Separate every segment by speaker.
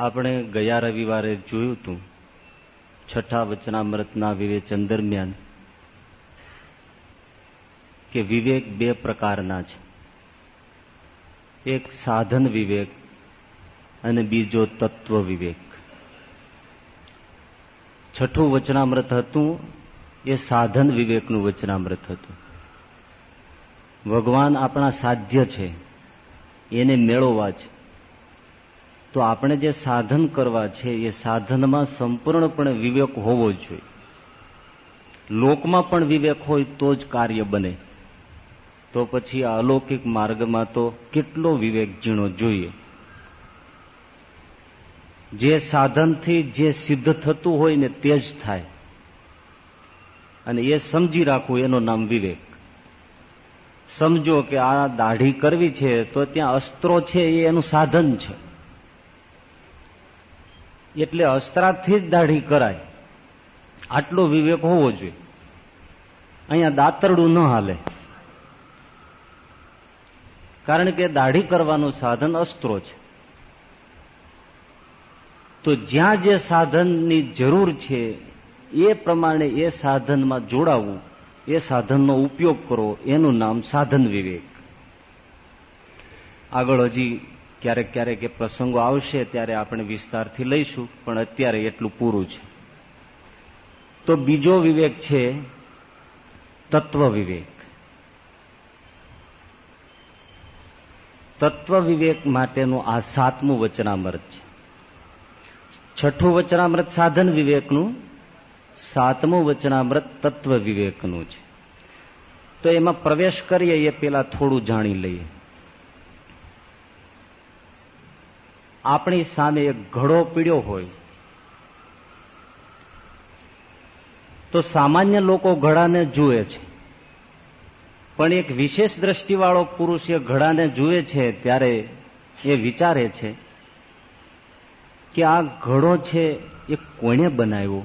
Speaker 1: આપણે ગયા રવિવારે જોયું હતું છઠ્ઠા વચનામૃતના વિવેચન દરમિયાન કે વિવેક બે પ્રકારના છે. એક સાધન વિવેક અને બીજો તત્વ વિવેક. છઠ્ઠું વચનામૃત હતું, એ સાધન વિવેકનું વચનામૃત હતું. ભગવાન આપણા સાધ્ય છે, એને મેળવવા છે. તો આપણે જે સાધન કરવા છે, એ સાધનમાં સંપૂર્ણપણે વિવેક હોવો જોઈએ. લોકમાં પણ વિવેક હોય તો જ કાર્ય બને. તો પછી આ અલૌકિક માર્ગમાં તો કેટલો વિવેક ઝીણો જોઈએ. જે સાધનથી જે સિદ્ધ થતું હોય ને તે જ થાય. અને એ સમજી રાખવું, એનું નામ વિવેક. સમજો કે આ દાઢી કરવી છે, તો ત્યાં અસ્ત્રો છે, એ એનું સાધન છે. એટલે અસ્ત્રાથી જ દાઢી કરાય. આટલો વિવેક હોવો જોઈએ. અહીંયા દાતરડું ન હાલે. કારણ કે દાઢી કરવાનું સાધન અસ્ત્રો છે. તો જ્યાં જે સાધનની જરૂર છે, એ પ્રમાણે એ સાધનમાં જોડાવું, એ સાધનનો ઉપયોગ કરવો એનું નામ સાધન વિવેક. આગળ હજી ક્યારેક ક્યારેક એ પ્રસંગો આવશે ત્યારે આપણે વિસ્તારથી લઈશું, પણ અત્યારે એટલું પૂરું છે. તો બીજો વિવેક છે તત્વ વિવેક. તત્વ વિવેક માટેનું આ સાતમું વચનામૃત છે. છઠ્ઠું વચનામૃત સાધન વિવેકનું, સાતમું વચનામૃત તત્વ વિવેકનું છે. તો એમાં પ્રવેશ કરીએ એ પેલા થોડું જાણી લઈએ. આપણી સામે એક ઘડો પીડ્યો હોય, તો સામાન્ય લોકો ઘડાને જુએ છે. પણ એક વિશેષ દ્રષ્ટિવાળો પુરુષ એ ઘડાને જુએ છે ત્યારે એ વિચારે છે કે આ ઘડો છે એ કોણે બનાવ્યો?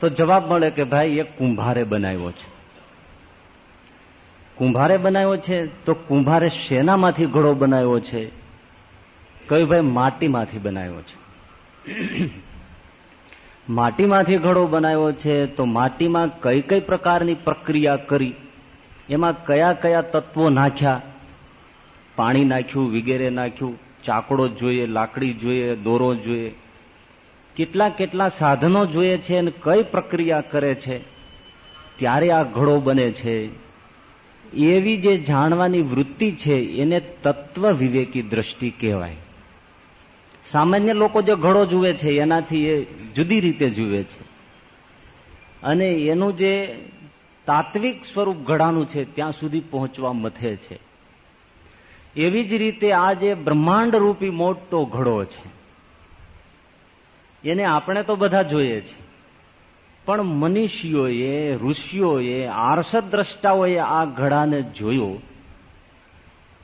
Speaker 1: તો જવાબ મળે કે ભાઈ, એ કુંભારે બનાવ્યો છે. કુંભારે બનાવ્યો છે તો કુંભારે શેનામાંથી ઘડો બનાવ્યો છે? ભાઈ, માટીમાંથી બનાવ્યો છે. માટીમાંથી ઘડો બનાવ્યો છે તો માટીમાં કઈ કઈ પ્રકારની પ્રક્રિયા કરી? એમાં કયા કયા તત્વો નાખ્યા? પાણી નાખ્યું, વગેરે નાખ્યું, ચાકડો જોઈએ, લાકડી જોઈએ, દોરો જોઈએ. કેટલા કેટલા સાધનો જોઈએ છે અને કઈ પ્રક્રિયા કરે છે? ત્યારે આ ઘડો બને છે. એવી જે જાણવાની વૃત્તિ છે, એને તત્વ વિવેકી દ્રષ્ટિ કહેવાય. સામાન્ય લોકો જે ઘડો જુએ છે, એનાથી એ જુદી રીતે જુએ છે. અને એનું જે તાત્વિક સ્વરૂપ ઘડાનું છે, ત્યાં સુધી પહોંચવા મથે છે. એવી જ રીતે આ જે બ્રહ્માંડ રૂપી મોટો ઘડો છે, એને આપણે તો બધા જોઈએ છે. પણ મનીષીઓએ, ઋષિઓએ આર્ષદ દ્રષ્ટાઓએ આ ઘડાને જોયો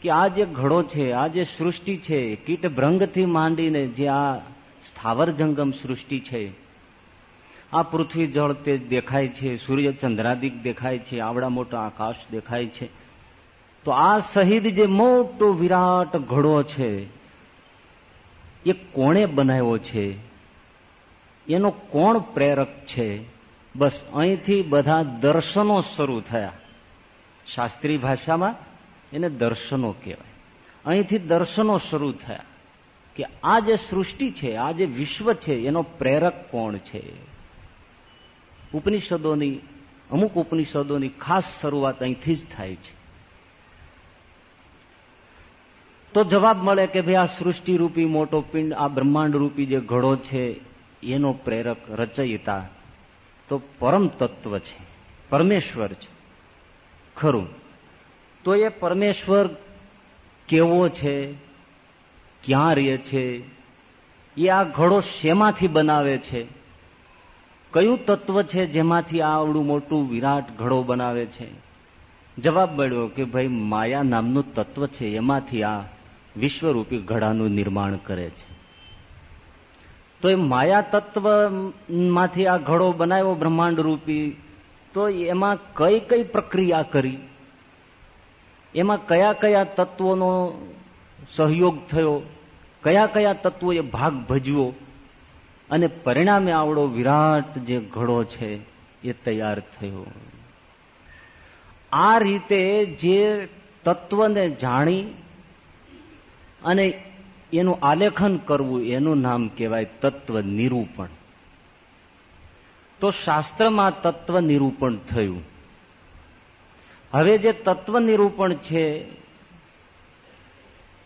Speaker 1: કે આ જે ઘડો છે, આ જે સૃષ્ટિ છે, કીટ ભ્રંગથી માંડીને જે આ સ્થાવર જંગમ સૃષ્ટિ છે, આ પૃથ્વી જળ તે દેખાય છે, સૂર્ય ચંદ્રાદિક દેખાય છે, આવડા મોટા આકાશ દેખાય છે. તો આ સહિત જે મોટો વિરાટ ઘડો છે, એ કોણે બનાવ્યો છે? એનો કોણ પ્રેરક છે? બસ અહીંથી બધા દર્શનો શરૂ થયા. શાસ્ત્રીય ભાષામાં એને દર્શનો કહેવાય. અહીંથી દર્શનો શરૂ થયા કે આ જે સૃષ્ટિ છે, આ જે વિશ્વ છે, એનો પ્રેરક કોણ છે? ઉપનિષદોની, અમુક ઉપનિષદોની ખાસ શરૂઆત અહીંથી જ થાય છે. તો જવાબ મળે કે ભાઈ આ સૃષ્ટિ રૂપી મોટો પિંડ, આ બ્રહ્માંડ રૂપી જે ઘડો છે, એનો પ્રેરક રચયિતા તો પરમ તત્વ છે, પરમેશ્વર છે. ખરું. તો એ પરમેશ્વર કેવો છે? ક્યાં રહે છે? એ આ ઘડો શેમાંથી બનાવે છે? કયું તત્વ છે જેમાંથી આ આવડું મોટું વિરાટ ઘડો બનાવે છે? જવાબ મળ્યો કે ભાઈ, માયા નામનું તત્વ છે, એમાંથી આ વિશ્વરૂપી ઘડાનું નિર્માણ કરે છે. તો એ માયા તત્વમાંથી આ ઘડો બનાવ્યો બ્રહ્માંડ રૂપી તો એમાં કઈ કઈ પ્રક્રિયા કરી? એમાં કયા કયા તત્વોનો સહયોગ થયો? કયા કયા તત્વોએ ભાગ ભજવો અને પરિણામે આવડો વિરાટ જે ઘડો છે એ તૈયાર થયો. આ રીતે જે તત્વને જાણી અને એનું આલેખન કરવું, એનું નામ કહેવાય તત્વ નિરૂપણ તો શાસ્ત્રમાં તત્વ નિરૂપણ થયું. હવે જે તત્વ નિરૂપણ છે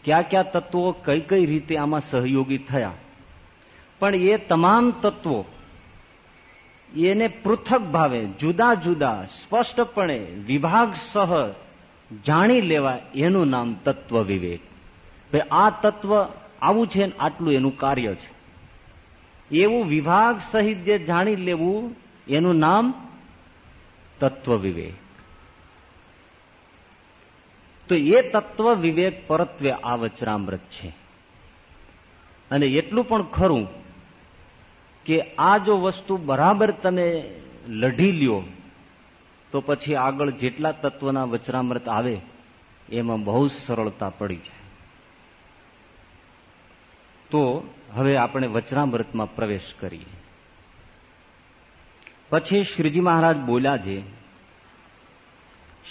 Speaker 1: કયા કયા તત્વો કઈ કઈ રીતે આમાં સહયોગી થયા? પણ એ તમામ તત્વો એને પૃથક ભાવે જુદા જુદા સ્પષ્ટપણે વિભાગ સહ જાણી લેવા એનું નામ તત્વ વિવેક. આ તત્વ આવું છે આટલું એનું કાર્ય છે. એવું વિભાગ સહિત જે જાણી લેવું, એનું નામ તત્વ વિવેક. તો એ તત્વ વિવેક પરત્વે આ વચરામૃત છે. અને એટલું પણ ખરું કે આ જો વસ્તુ બરાબર તમે લઢી લ્યો, તો પછી આગળ જેટલા તત્વના વચરામૃત આવે, એમાં બહુ સરળતા પડી જાય. તો હવે આપણે વચરામૃતમાં પ્રવેશ કરીએ. પછી શ્રીજી મહારાજ બોલ્યા છે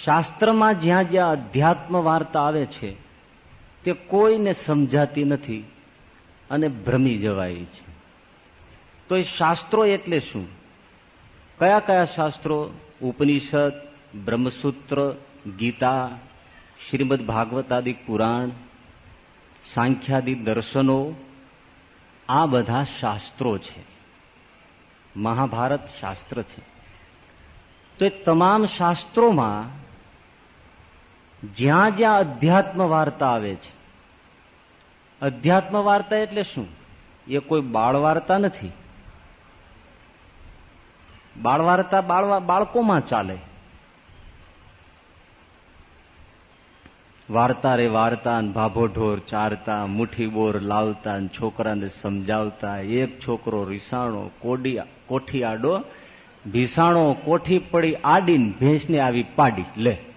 Speaker 1: શાસ્ત્રમાં જ્યાં જ્યાં અધ્યાત્મ વાર્તા આવે છે, તે કોઈને સમજાતી નથી અને ભ્રમી જવાય છે. તો એ શાસ્ત્રો એટલે શું? કયા કયા શાસ્ત્રો? ઉપનિષદ, બ્રહ્મસૂત્ર, ગીતા, શ્રીમદ ભાગવતાદિ પુરાણ, સાંખ્યાદિ દર્શનો, આ બધા શાસ્ત્રો છે. મહાભારત શાસ્ત્ર છે. તો એ તમામ શાસ્ત્રોમાં જ્યાં જ્યાં અધ્યાત્મ વાર્તા આવે છે. અધ્યાત્મ વાર્તા એટલે શું? એ કોઈ બાળ વાર્તા નથી. બાળ વાર્તા બાળકોમાં ચાલે. વાર્તા રે વાર્તા ભાભો ઢોર ચારતા, મુઠ્ઠી બોર લાવતા છોકરાને સમજાવતા, એક છોકરો રીસાણો કોઠી આડો ભીસાણો કોઠી પડી આડીને ભેંસને આવી પાડી. લે.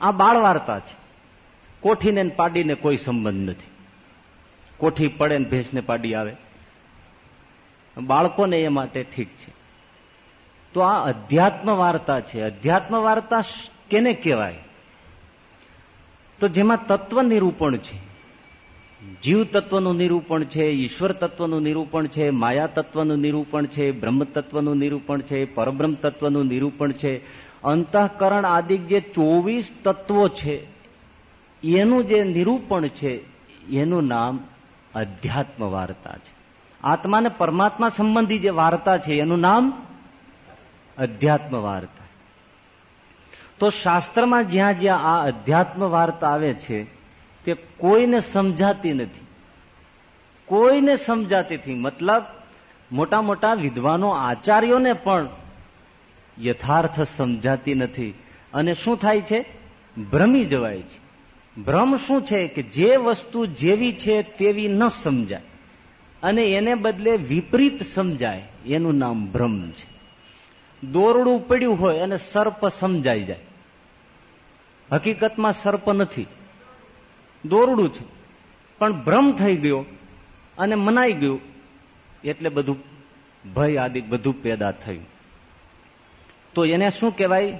Speaker 1: આ બાળ વાર્તા છે. કોઠીને પાડીને કોઈ સંબંધ નથી. કોઠી પડે ને ભેંસને પાડી આવે. બાળકોને એ માટે ઠીક છે. તો આ અધ્યાત્મ વાર્તા છે. અધ્યાત્મ વાર્તા કેને કહેવાય? તો જેમાં તત્વ નિરૂપણ છે. જીવ તત્વનું નિરૂપણ છે, ઈશ્વર તત્વનું નિરૂપણ છે, માયા તત્વનું નિરૂપણ છે, બ્રહ્મ તત્વનું નિરૂપણ છે, પરબ્રહ્મ તત્વનું નિરૂપણ છે અંતઃકરણ આદિ જે ચોવીસ તત્વો છે, એનું જે નિરૂપણ છે, એનું નામ અધ્યાત્મ વાર્તા છે. આત્માને પરમાત્મા સંબંધી જે વાર્તા છે, એનું નામ અધ્યાત્મ વાર્તા તો શાસ્ત્રમાં જ્યાં જ્યાં આ અધ્યાત્મ વાર્તા આવે છે, તે કોઈને સમજાતી નથી. કોઈને સમજાતી મતલબ, મોટા મોટા વિદ્વાનો આચાર્યોને પણ યથાર્થ સમજાતી નથી. અને શું થાય છે? ભ્રમી જવાય છે. ભ્રમ શું છે? કે જે વસ્તુ જેવી છે તેવી ન સમજાય. અને એને બદલે વિપરીત સમજાય. એનું નામ ભ્રમ છે. દોરડું પડ્યું હોય અને સર્પ સમજાઈ જાય. હકીકતમાં સર્પ નથી. દોરડું છે. પણ ભ્રમ થઈ ગયો અને મનાઈ ગયું. એટલે બધું ભય આદિ બધું પેદા થયું. તો એને શું કહેવાય?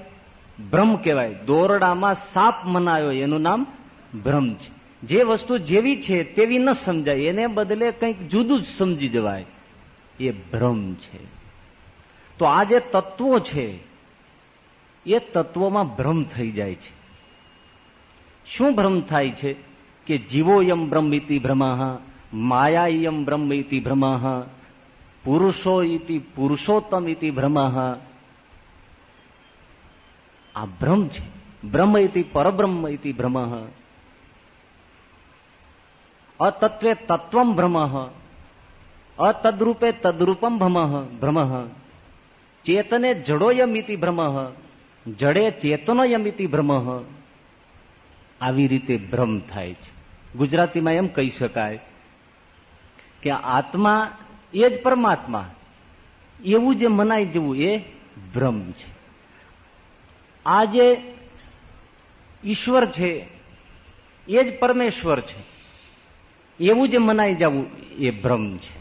Speaker 1: ભ્રમ કહેવાય. દોરડામાં સાપ મનાયો, એનું નામ ભ્રમ છે. જે વસ્તુ જેવી છે તેવી ન સમજાય. એને બદલે કંઈક જુદું જ સમજી જવાય. એ ભ્રમ છે. તો આ જે તત્વો છે, એ તત્વોમાં ભ્રમ થઈ જાય છે. શું ભ્રમ થાય છે? કે જીવો યમ બ્રહ્મ ઇતિ ભ્રમાહ માયા યમ બ્રહ્મ ઇતિ ભ્રમ પુરુષો ઇતિ પુરુષોત્તમ ઇતિ ભ્રમ આ ભ્રમ છે. બ્રહ્મ ઇતિ પરબ્રહ્મ ઇતિ ભ્રમ. અતત્વે તત્વમ ભ્રમ. અતદરૂપે તદરૂપમ ભ્રમ. ભ્રમ. ચેતને જડોયમિતિ ભ્રમ. જડે ચેતનોયમિતિ ભ્રમ. આવી રીતે ભ્રમ થાય છે. ગુજરાતીમાં એમ કહી શકાય કે આત્મા એ જ પરમાત્મા. એવું જે મનાઈ જવું એ ભ્રમ છે. આ જે ઈશ્વર છે, એ જ પરમેશ્વર છે. એવું જે મનાઈ જવું એ ભ્રમ છે.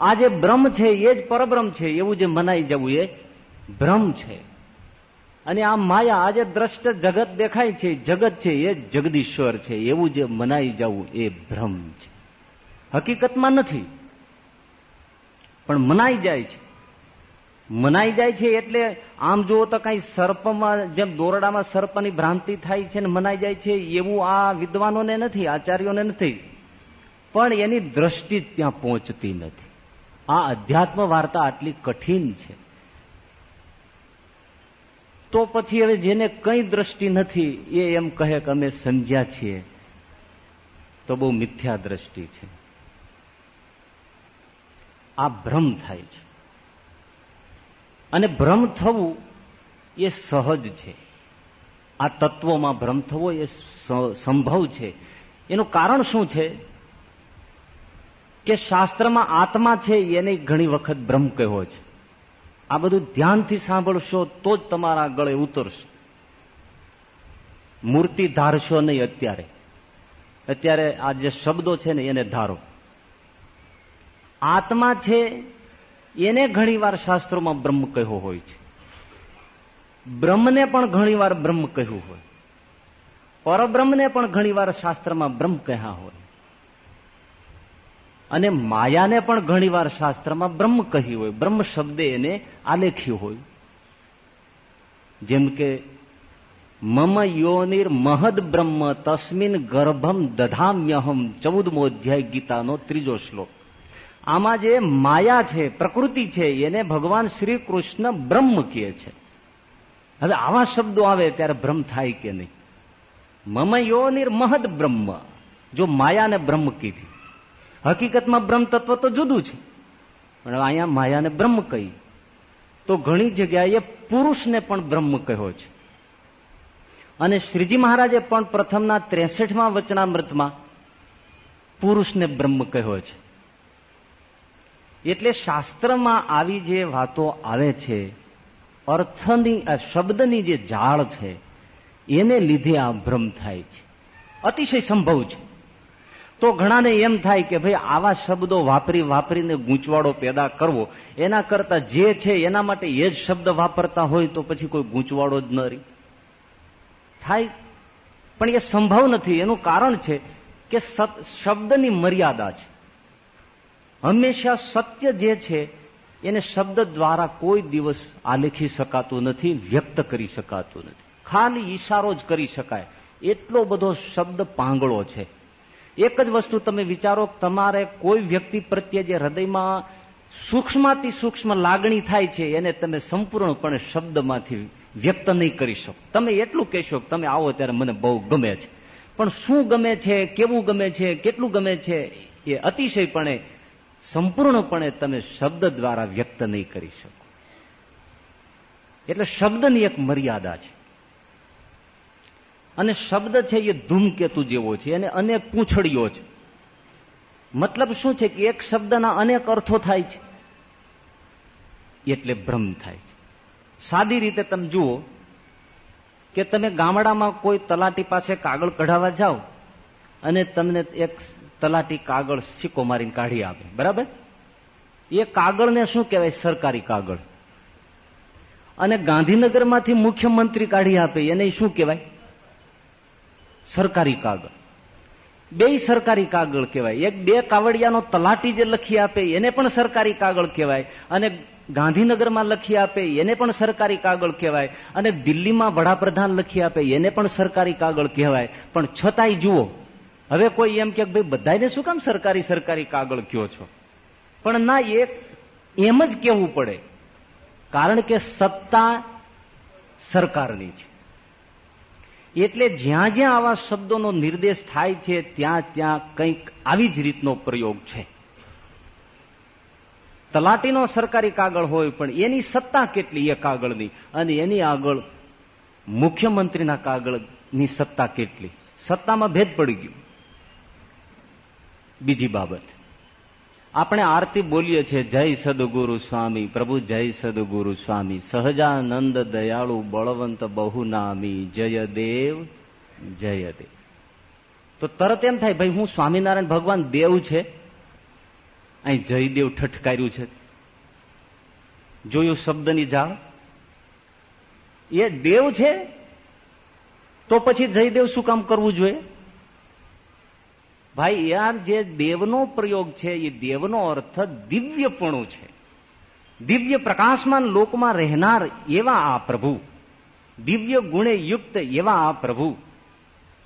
Speaker 1: આ જે બ્રહ્મ છે, એ જ પરબ્રહ્મ છે, એવું જે મનાઈ જવું એ ભ્રમ છે. અને આ માયા આજે દ્રષ્ટ જગત દેખાય છે, જગત છે, એ જગદીશ્વર છે, એવું જે મનાઈ જવું એ ભ્રમ છે. હકીકતમાં નથી. પણ મનાઈ જાય છે. મનાઈ જાય છે એટલે આમ જુઓ તો કઈ સર્પમાં, જેમ દોરડામાં સર્પની ભ્રાંતિ થાય છે ને મનાઈ જાય છે, એવું આ વિદ્વાનોને નથી, આચાર્યોને નથી. પણ એની દ્રષ્ટિ ત્યાં પહોંચતી નથી. આ અધ્યાત્મ વાર્તા આટલી કઠિન છે. તો પછી હવે જેને કઈ દ્રષ્ટિ નથી, એ એમ કહે કે અમે સમજ્યા છીએ. તો બહુ મિથ્યા દ્રષ્ટિ છે. આ ભ્રમ થાય છે. અને ભ્રમ થવું એ સહજ છે. આ તત્વોમાં ભ્રમ થવો એ સંભવ છે. એનું કારણ શું છે? કે શાસ્ત્રમાં આત્મા છે એને ઘણી વખત ભ્રમ કહ્યો છે. આ બધું ધ્યાનથી સાંભળશો તો જ તમારા ગળે ઉતરશે. મૂર્તિ ધારશો નહીં અત્યારે. અત્યારે આ જે શબ્દો છે ને એને ધારો. આત્મા છે એને ઘણીવાર શાસ્ત્રોમાં બ્રહ્મ કહ્યો હોય છે. બ્રહ્મને પણ ઘણીવાર બ્રહ્મ કહ્યું હોય. પરબ્રહ્મને પણ ઘણીવાર શાસ્ત્રમાં બ્રહ્મ કહ્યા હોય. અને માયાને પણ ઘણીવાર શાસ્ત્રમાં બ્રહ્મ કહી હોય. બ્રહ્મ શબ્દે એને આલેખ્યું હોય. જેમ કે, મમ યોનિર મહદ બ્રહ્મ તસ્મિન ગર્ભમ દધામ્યહમ ચૌદમો અધ્યાય ગીતાનો ત્રીજો શ્લોક. આમાં જે માયા છે, પ્રકૃતિ છે, એને ભગવાન શ્રી કૃષ્ણ બ્રહ્મ કહે છે. હવે આવા શબ્દો આવે ત્યારે ભ્રમ થાય કે નહીં? મમયો નિર્મહદ બ્રહ્મ. જો માયાને બ્રહ્મ કીધી. હકીકતમાં બ્રહ્મ તત્વ તો જુદું છે. પણ અહીંયા માયાને બ્રહ્મ કહી. તો ઘણી જગ્યાએ પુરુષને પણ બ્રહ્મ કહ્યો છે. અને શ્રીજી મહારાજે પણ પ્રથમના ત્રેસઠમાં વચનામૃતમાં પુરુષને બ્રહ્મ કહ્યો છે. એટલે શાસ્ત્રમાં આવી જે વાતો આવે છે, અર્થની શબ્દની જે જાળ છે, એને લીધે આ ભ્રમ થાય છે. અતિશય સંભવ છે. તો ઘણાને એમ થાય કે ભાઈ આવા શબ્દો વાપરી, વાપરીને ગૂંચવાડો પેદા કરવો, એના કરતા જે છે એના માટે એ જ શબ્દ વાપરતા હોય તો પછી કોઈ ગૂંચવાડો જ ન રહી થાય. પણ એ સંભવ નથી. એનું કારણ છે કે શબ્દની મર્યાદા છે. હંમેશા સત્ય જે છે, એને શબ્દ દ્વારા કોઈ દિવસ આલેખી શકાતું નથી, વ્યક્ત કરી શકાતું નથી. ખાલી ઈશારો જ કરી શકાય. એટલો બધો શબ્દ પાંગળો છે. એક જ વસ્તુ તમે વિચારો, તમારે કોઈ વ્યક્તિ પ્રત્યે જે હૃદયમાં સૂક્ષ્મથી સૂક્ષ્મ લાગણી થાય છે, એને તમે સંપૂર્ણપણે શબ્દમાંથી વ્યક્ત નહીં કરી શકો. તમે એટલું કહેશો તમે આવો ત્યારે મને બહુ ગમે છે. પણ શું ગમે છે, કેવું ગમે છે, કેટલું ગમે છે, એ અતિશયપણે સંપૂર્ણપણે તમે શબ્દ દ્વારા વ્યક્ત નહીં કરી શકો. એટલે શબ્દની એક મર્યાદા છે. અને શબ્દ છે એ ધૂમકેતુ જેવો છે અને અનેક પૂંછડીઓ છે. મતલબ શું છે કે એક શબ્દના અનેક અર્થો થાય છે. એટલે ભ્રમ થાય છે. સાદી રીતે તમે જુઓ કે તમે ગામડામાં કોઈ તલાટી પાસે કાગળ કઢાવવા જાઓ અને તમને એક તલાટી કાગળ સિક્કો મારીને કાઢી આપે. બરાબર? એ કાગળને શું કહેવાય? સરકારી કાગળ. અને ગાંધીનગરમાંથી મુખ્યમંત્રી કાઢી આપે. એને શું કહેવાય? સરકારી કાગળ. બે સરકારી કાગળ કહેવાય. એક બે કાવડિયાનો તલાટી જે લખી આપે, એને પણ સરકારી કાગળ કહેવાય. અને ગાંધીનગરમાં લખી આપે, એને પણ સરકારી કાગળ કહેવાય. અને દિલ્હીમાં વડાપ્રધાન લખી આપે, એને પણ સરકારી કાગળ કહેવાય. પણ છતાંય જુઓ હવે કોઈ એમ કે ભાઈ બધાને શું કામ સરકારી સરકારી કાગળ કયો છો? પણ ના, એ એમ જ કેવું પડે. કારણ કે સત્તા સરકારની છે. એટલે જ્યાં જ્યાં આવા શબ્દોનો નિર્દેશ થાય છે, ત્યાં ત્યાં કંઈક આવી જ રીતનો પ્રયોગ છે. તલાટીનો સરકારી કાગળ હોય, પણ એની સત્તા કેટલી એ કાગળની? અને એની આગળ મુખ્યમંત્રીના કાગળની સત્તા કેટલી? સત્તામાં ભેદ પડી ગયો. બીજી બાબત. આપણે આરતી બોલીએ છીએ, જય સદગુરુ સ્વામી, પ્રભુ જય સદગુરુ સ્વામી, સહજાનંદ દયાળુ બળવંત બહુનામી જય દેવ જય દેવ. તો તરત એમ થાય, ભાઈ, હું સ્વામિનારાયણ ભગવાન દેવ છે? અહીં જયદેવ ઠઠકાર્યું છે. જોયું શબ્દની જાળ એ દેવ છે? તો પછી જયદેવ શું કામ કરવું જોઈએ? ભાઈ, યાર જે દેવનો પ્રયોગ છે, એ દેવનો અર્થ દિવ્યપણું છે. દિવ્ય પ્રકાશમાન લોકમાં રહેનાર એવા આ પ્રભુ. દિવ્ય ગુણે યુક્ત એવા આ પ્રભુ.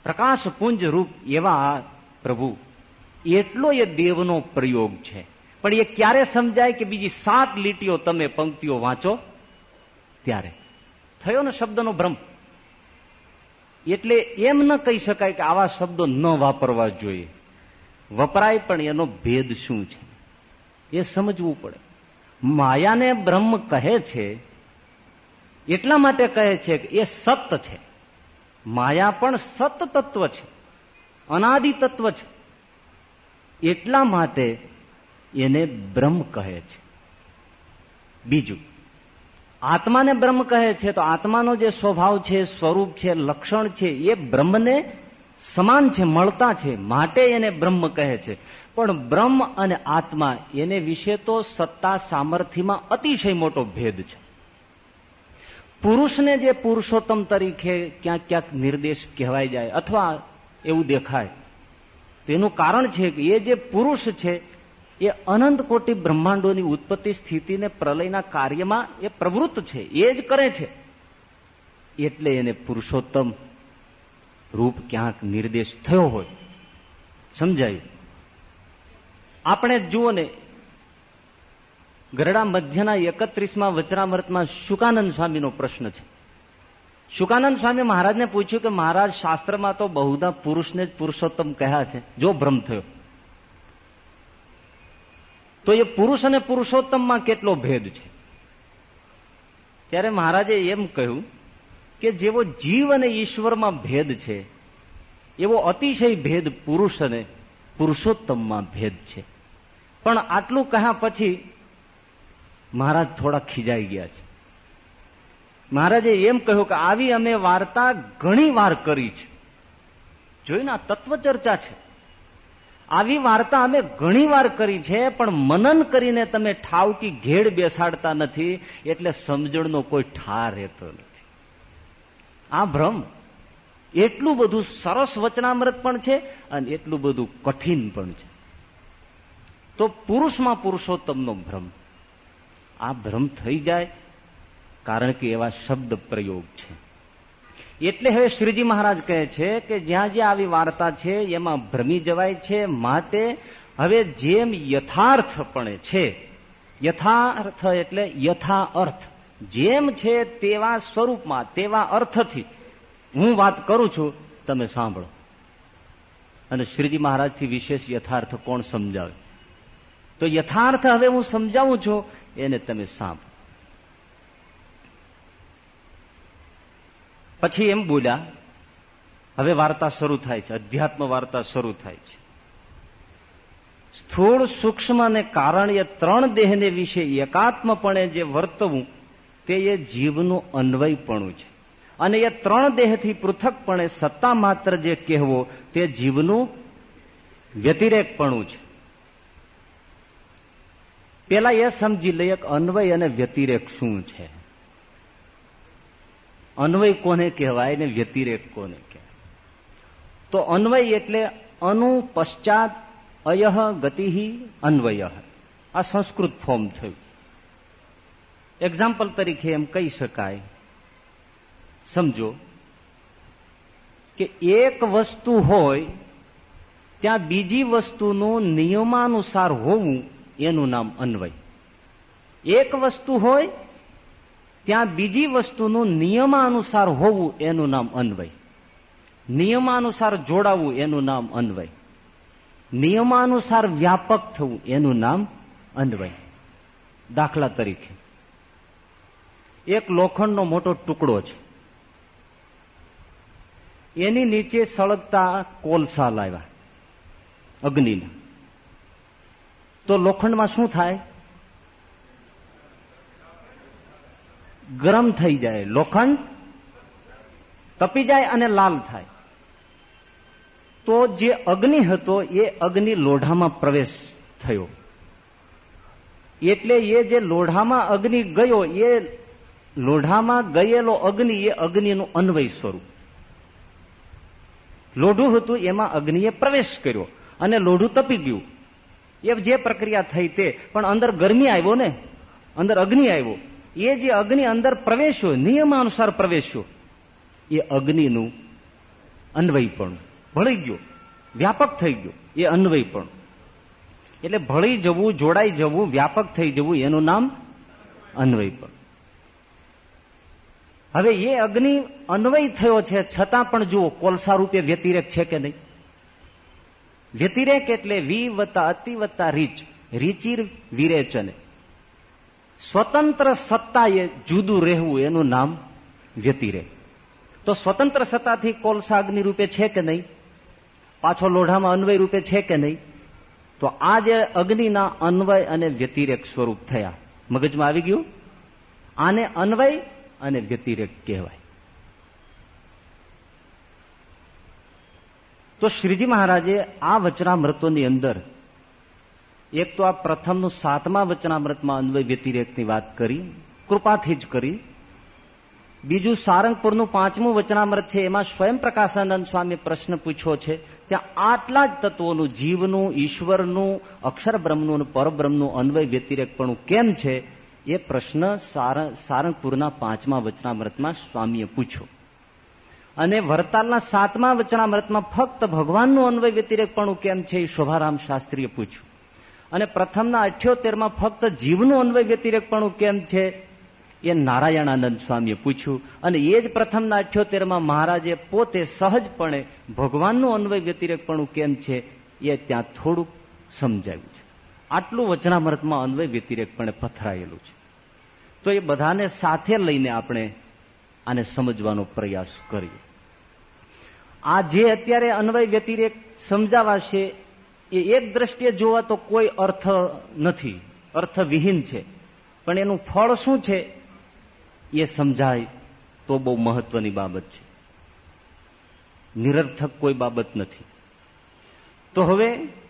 Speaker 1: પ્રકાશ પુંજ રૂપ એવા આ પ્રભુ. એટલો એ દેવનો પ્રયોગ છે. પણ એ ક્યારે સમજાય કે બીજી સાત લીટીઓ તમે પંક્તિઓ વાંચો? ત્યારે. થયો ને શબ્દનો ભ્રમ. એટલે એમ ન કહી શકાય કે આવા શબ્દો ન વાપરવા જોઈએ. વપરાય પણ એનો ભેદ શું છે? એ સમજવું પડે. માયાને બ્રહ્મ કહે છે, એટલા માટે કહે છે કે એ સત છે. માયા પણ સત તત્વ છે, અનાદિ તત્વ છે. એટલા માટે એને બ્રહ્મ કહે છે. બીજું, આત્માને બ્રહ્મ કહે છે તો આત્માનો જે સ્વભાવ છે, સ્વરૂપ છે, લક્ષણ છે, એ બ્રહ્મને સમાન છે, મળતા છે, માટે એને બ્રહ્મ કહે છે. પણ બ્રહ્મ અને આત્મા એને વિશે તો સત્તા સામર્થ્યમાં અતિશય મોટો ભેદ છે. પુરુષને જે પુરુષોત્તમ તરીકે ક્યાંક ક્યાંક નિર્દેશ કહેવાય જાય અથવા એવું દેખાય, તો એનું કારણ છે કે એ જે પુરુષ છે, એ અનંત કોટી બ્રહ્માંડોની ઉત્પત્તિ સ્થિતિને પ્રલયના કાર્યમાં એ પ્રવૃત્ત છે, એ જ કરે છે. એટલે એને પુરુષોત્તમ રૂપ ક્યાંક નિર્દેશ થયો હોય. સમજાયું? આપણે જુઓ ને, ગરડા મધ્યના એકત્રીસમાં વચરામૃતમાં શુકાનંદ સ્વામીનો પ્રશ્ન છે. શુકાનંદ સ્વામી મહારાજને પૂછ્યું કે, મહારાજ, શાસ્ત્રમાં તો બહુધા પુરુષને જ પુરુષોત્તમ કહ્યા છે. જો ભ્રમ થયો. તો એ પુરુષ અને પુરુષોત્તમમાં કેટલો ભેદ છે? ત્યારે મહારાજે એમ કહ્યું કે જેવો જીવ અને ઈશ્વરમાં ભેદ છે, એવો અતિશય ભેદ પુરુષ અને પુરુષોત્તમમાં ભેદ છે. પણ આટલું કહ્યા પછી મહારાજ થોડા ખીજાઈ ગયા છે. મહારાજે એમ કહ્યું કે આવી અમે વાર્તા ઘણી વાર કરી છે. જોઈને આ તત્વ ચર્ચા છે. આવી વાર્તા અમે ઘણી વાર કરી છે, પણ મનન કરીને તમે ઠાવકી ઘેડ બેસાડતા નથી, એટલે સમજણનો કોઈ ઠાર રહેતો નથી. આ ભ્રમ એટલું બધું સરસ વચનામૃત પણ છે અને એટલું બધું કઠિન પણ છે. તો પુરુષમાં પુરુષોત્તમનો ભ્રમ. આ ભ્રમ થઈ જાય કારણ કે એવા શબ્દ પ્રયોગ છે. એટલે હવે શ્રીજી મહારાજ કહે છે કે જ્યાં જ્યાં આવી વાર્તા છે, એમાં ભ્રમી જવાય છે માટે હવે જેમ યથાર્થપણે છે. યથાર્થ એટલે યથા અર્થ. જેમ છે તેવા સ્વરૂપમાં, તેવા અર્થથી. હું વાત કરું છું, તમે સાંભળો. અને શ્રીજી મહારાજથી વિશેષ યથાર્થ કોણ સમજાવે? તો યથાર્થ હવે હું સમજાવું છું, એને તમે સાંભળો. પછી એમ બોલ્યા, હવે વાર્તા શરૂ થાય છે, અધ્યાત્મ વાર્તા શરૂ થાય છે. સ્થૂળ સૂક્ષ્મ અને કારણ એ ત્રણ દેહને વિશે એકાત્મપણે જે વર્તવું તે એ જીવનું અન્વયપણું છે. અને એ ત્રણ દેહથી પૃથકપણે સત્તા માત્ર જે કહેવો તે જીવનું વ્યતિરેકપણું છે. પેલા એ સમજી લઈએ કે અન્વય અને વ્યતિરેક શું છે? અન્વય કોને કહેવાય ને વ્યતિરેક કોને કહેવાય? તો અન્વય એટલે અનુ પશ્ચાત અયહ ગતિ અન્વય. આ સંસ્કૃત ફોર્મ થયું. એક્ઝામ્પલ તરીકે એમ કહી શકાય. સમજો કે એક વસ્તુ હોય, ત્યાં બીજી વસ્તુનું નિયમાનુસાર હોવું એનું નામ અન્વય. એક વસ્તુ હોય, ત્યાં બીજી વસ્તુનું નિયમાનુસાર હોવું એનું નામ અન્વય. નિયમાનુસાર જોડાવું એનું નામ અન્વય. નિયમાનુસાર વ્યાપક થવું એનું નામ અન્વય. દાખલા તરીકે. એક લોખંડનો મોટો ટુકડો છે. એની નીચે સળગતા કોલસા લાવ્યા, અગ્નિના. તો લોખંડમાં શું થાય? ગરમ થઈ જાય લોખંડ, તપી જાય અને લાલ થાય. તો જે અગ્નિ હતો, એ અગ્નિ લોઢામાં પ્રવેશ થયો. એટલે એ જે લોઢામાં અગ્નિ ગયો, એ લોઢામાં ગયેલો અગ્નિ એ અગ્નિનું અન્વય સ્વરૂપ. લોઢું હતું એમાં અગ્નિએ પ્રવેશ કર્યો અને લોઢું તપી ગયું. એ જે પ્રક્રિયા થઈ તે, પણ અંદર ગરમી આવ્યો ને? અંદર અગ્નિ આવ્યો. એ જે અગ્નિ અંદર પ્રવેશ્યો, નિયમાનુસાર પ્રવેશ્યો, એ અગ્નિનું અન્વય પણ ભળી ગયો. વ્યાપક થઈ ગયો. એ અન્વય પણ. એટલે ભળી જવું, જોડાઈ જવું, વ્યાપક થઈ જવું, એનું નામ અન્વય પણ. હવે એ અગ્નિ અન્વય થયો છે, છતાં પણ જુઓ કોલસા રૂપે વ્યતિરેક છે કે નહીં? વ્યતિરેક એટલે વી વત્તા અતિ વત્તા રીચ. રીચિર વિરેચને. સ્વતંત્ર સત્તાએ જુદું રહેવું એનું નામ વ્યતિરેક. તો સ્વતંત્ર સત્તાથી કોલસા અગ્નિ રૂપે છે કે નહીં? પાછો લોઢામાં અન્વય રૂપે છે કે નહીં? તો આ જે અગ્નિના અન્વય અને વ્યતિરેક સ્વરૂપ થયા. મગજમાં આવી ગયું? આને અન્વય અને વ્યતિરેક કહેવાય. તો શ્રીજી મહારાજે આ વચનામૃતોની અંદર એક તો આ પ્રથમનું સાતમા વચનામૃતમાં અન્વય વ્યતિરેકની વાત કરી, કૃપાથી જ કરી. બીજું સારંગપુરનું પાંચમું વચનામૃત છે, એમાં સ્વયં પ્રકાશાનંદ સ્વામી પ્રશ્ન પૂછ્યો છે, ત્યાં આટલા જ તત્વોનું, જીવનું, ઈશ્વરનું અક્ષર બ્રહ્મનું અને પરબ્રહ્મનું અન્વય વ્યતિરેકપણું કેમ છે? એ પ્રશ્ન સારંગપુરના પાંચમા વચનામૃતમાં સ્વામીએ પૂછ્યો. અને વરતાલના સાતમા વચનામૃતમાં ફક્ત ભગવાનનું અન્વય વ્યતિરેકપણું કેમ છે એ શોભારામ શાસ્ત્રીએ પૂછ્યું. અને પ્રથમના અઠ્યોતેરમાં ફક્ત જીવનું અન્વય વ્યતિરેકપણું કેમ છે એ નારાયણાનંદ સ્વામીએ પૂછ્યું. અને એ જ પ્રથમના અઠ્યોતેરમાં મહારાજે પોતે સહજપણે ભગવાનનું અન્વય વ્યતિરેકપણું કેમ છે એ ત્યાં થોડુંક સમજાવ્યું. આટલું વચનામૃતમાં અન્વય વ્યતિરેકપણે પથરાયેલું છે. તો એ બધાને સાથે લઈને આપણે આને સમજવાનો પ્રયાસ કરીએ. આ જે અત્યારે અન્વય વ્યતિરેક સમજાવાશે, એ એક દ્રષ્ટિએ જોવા તો કોઈ અર્થ નથી, અર્થવિહીન છે. પણ એનું ફળ શું છે, એ સમજાય તો બહુ મહત્વની બાબત છે. નિરર્થક કોઈ બાબત નથી. તો હવે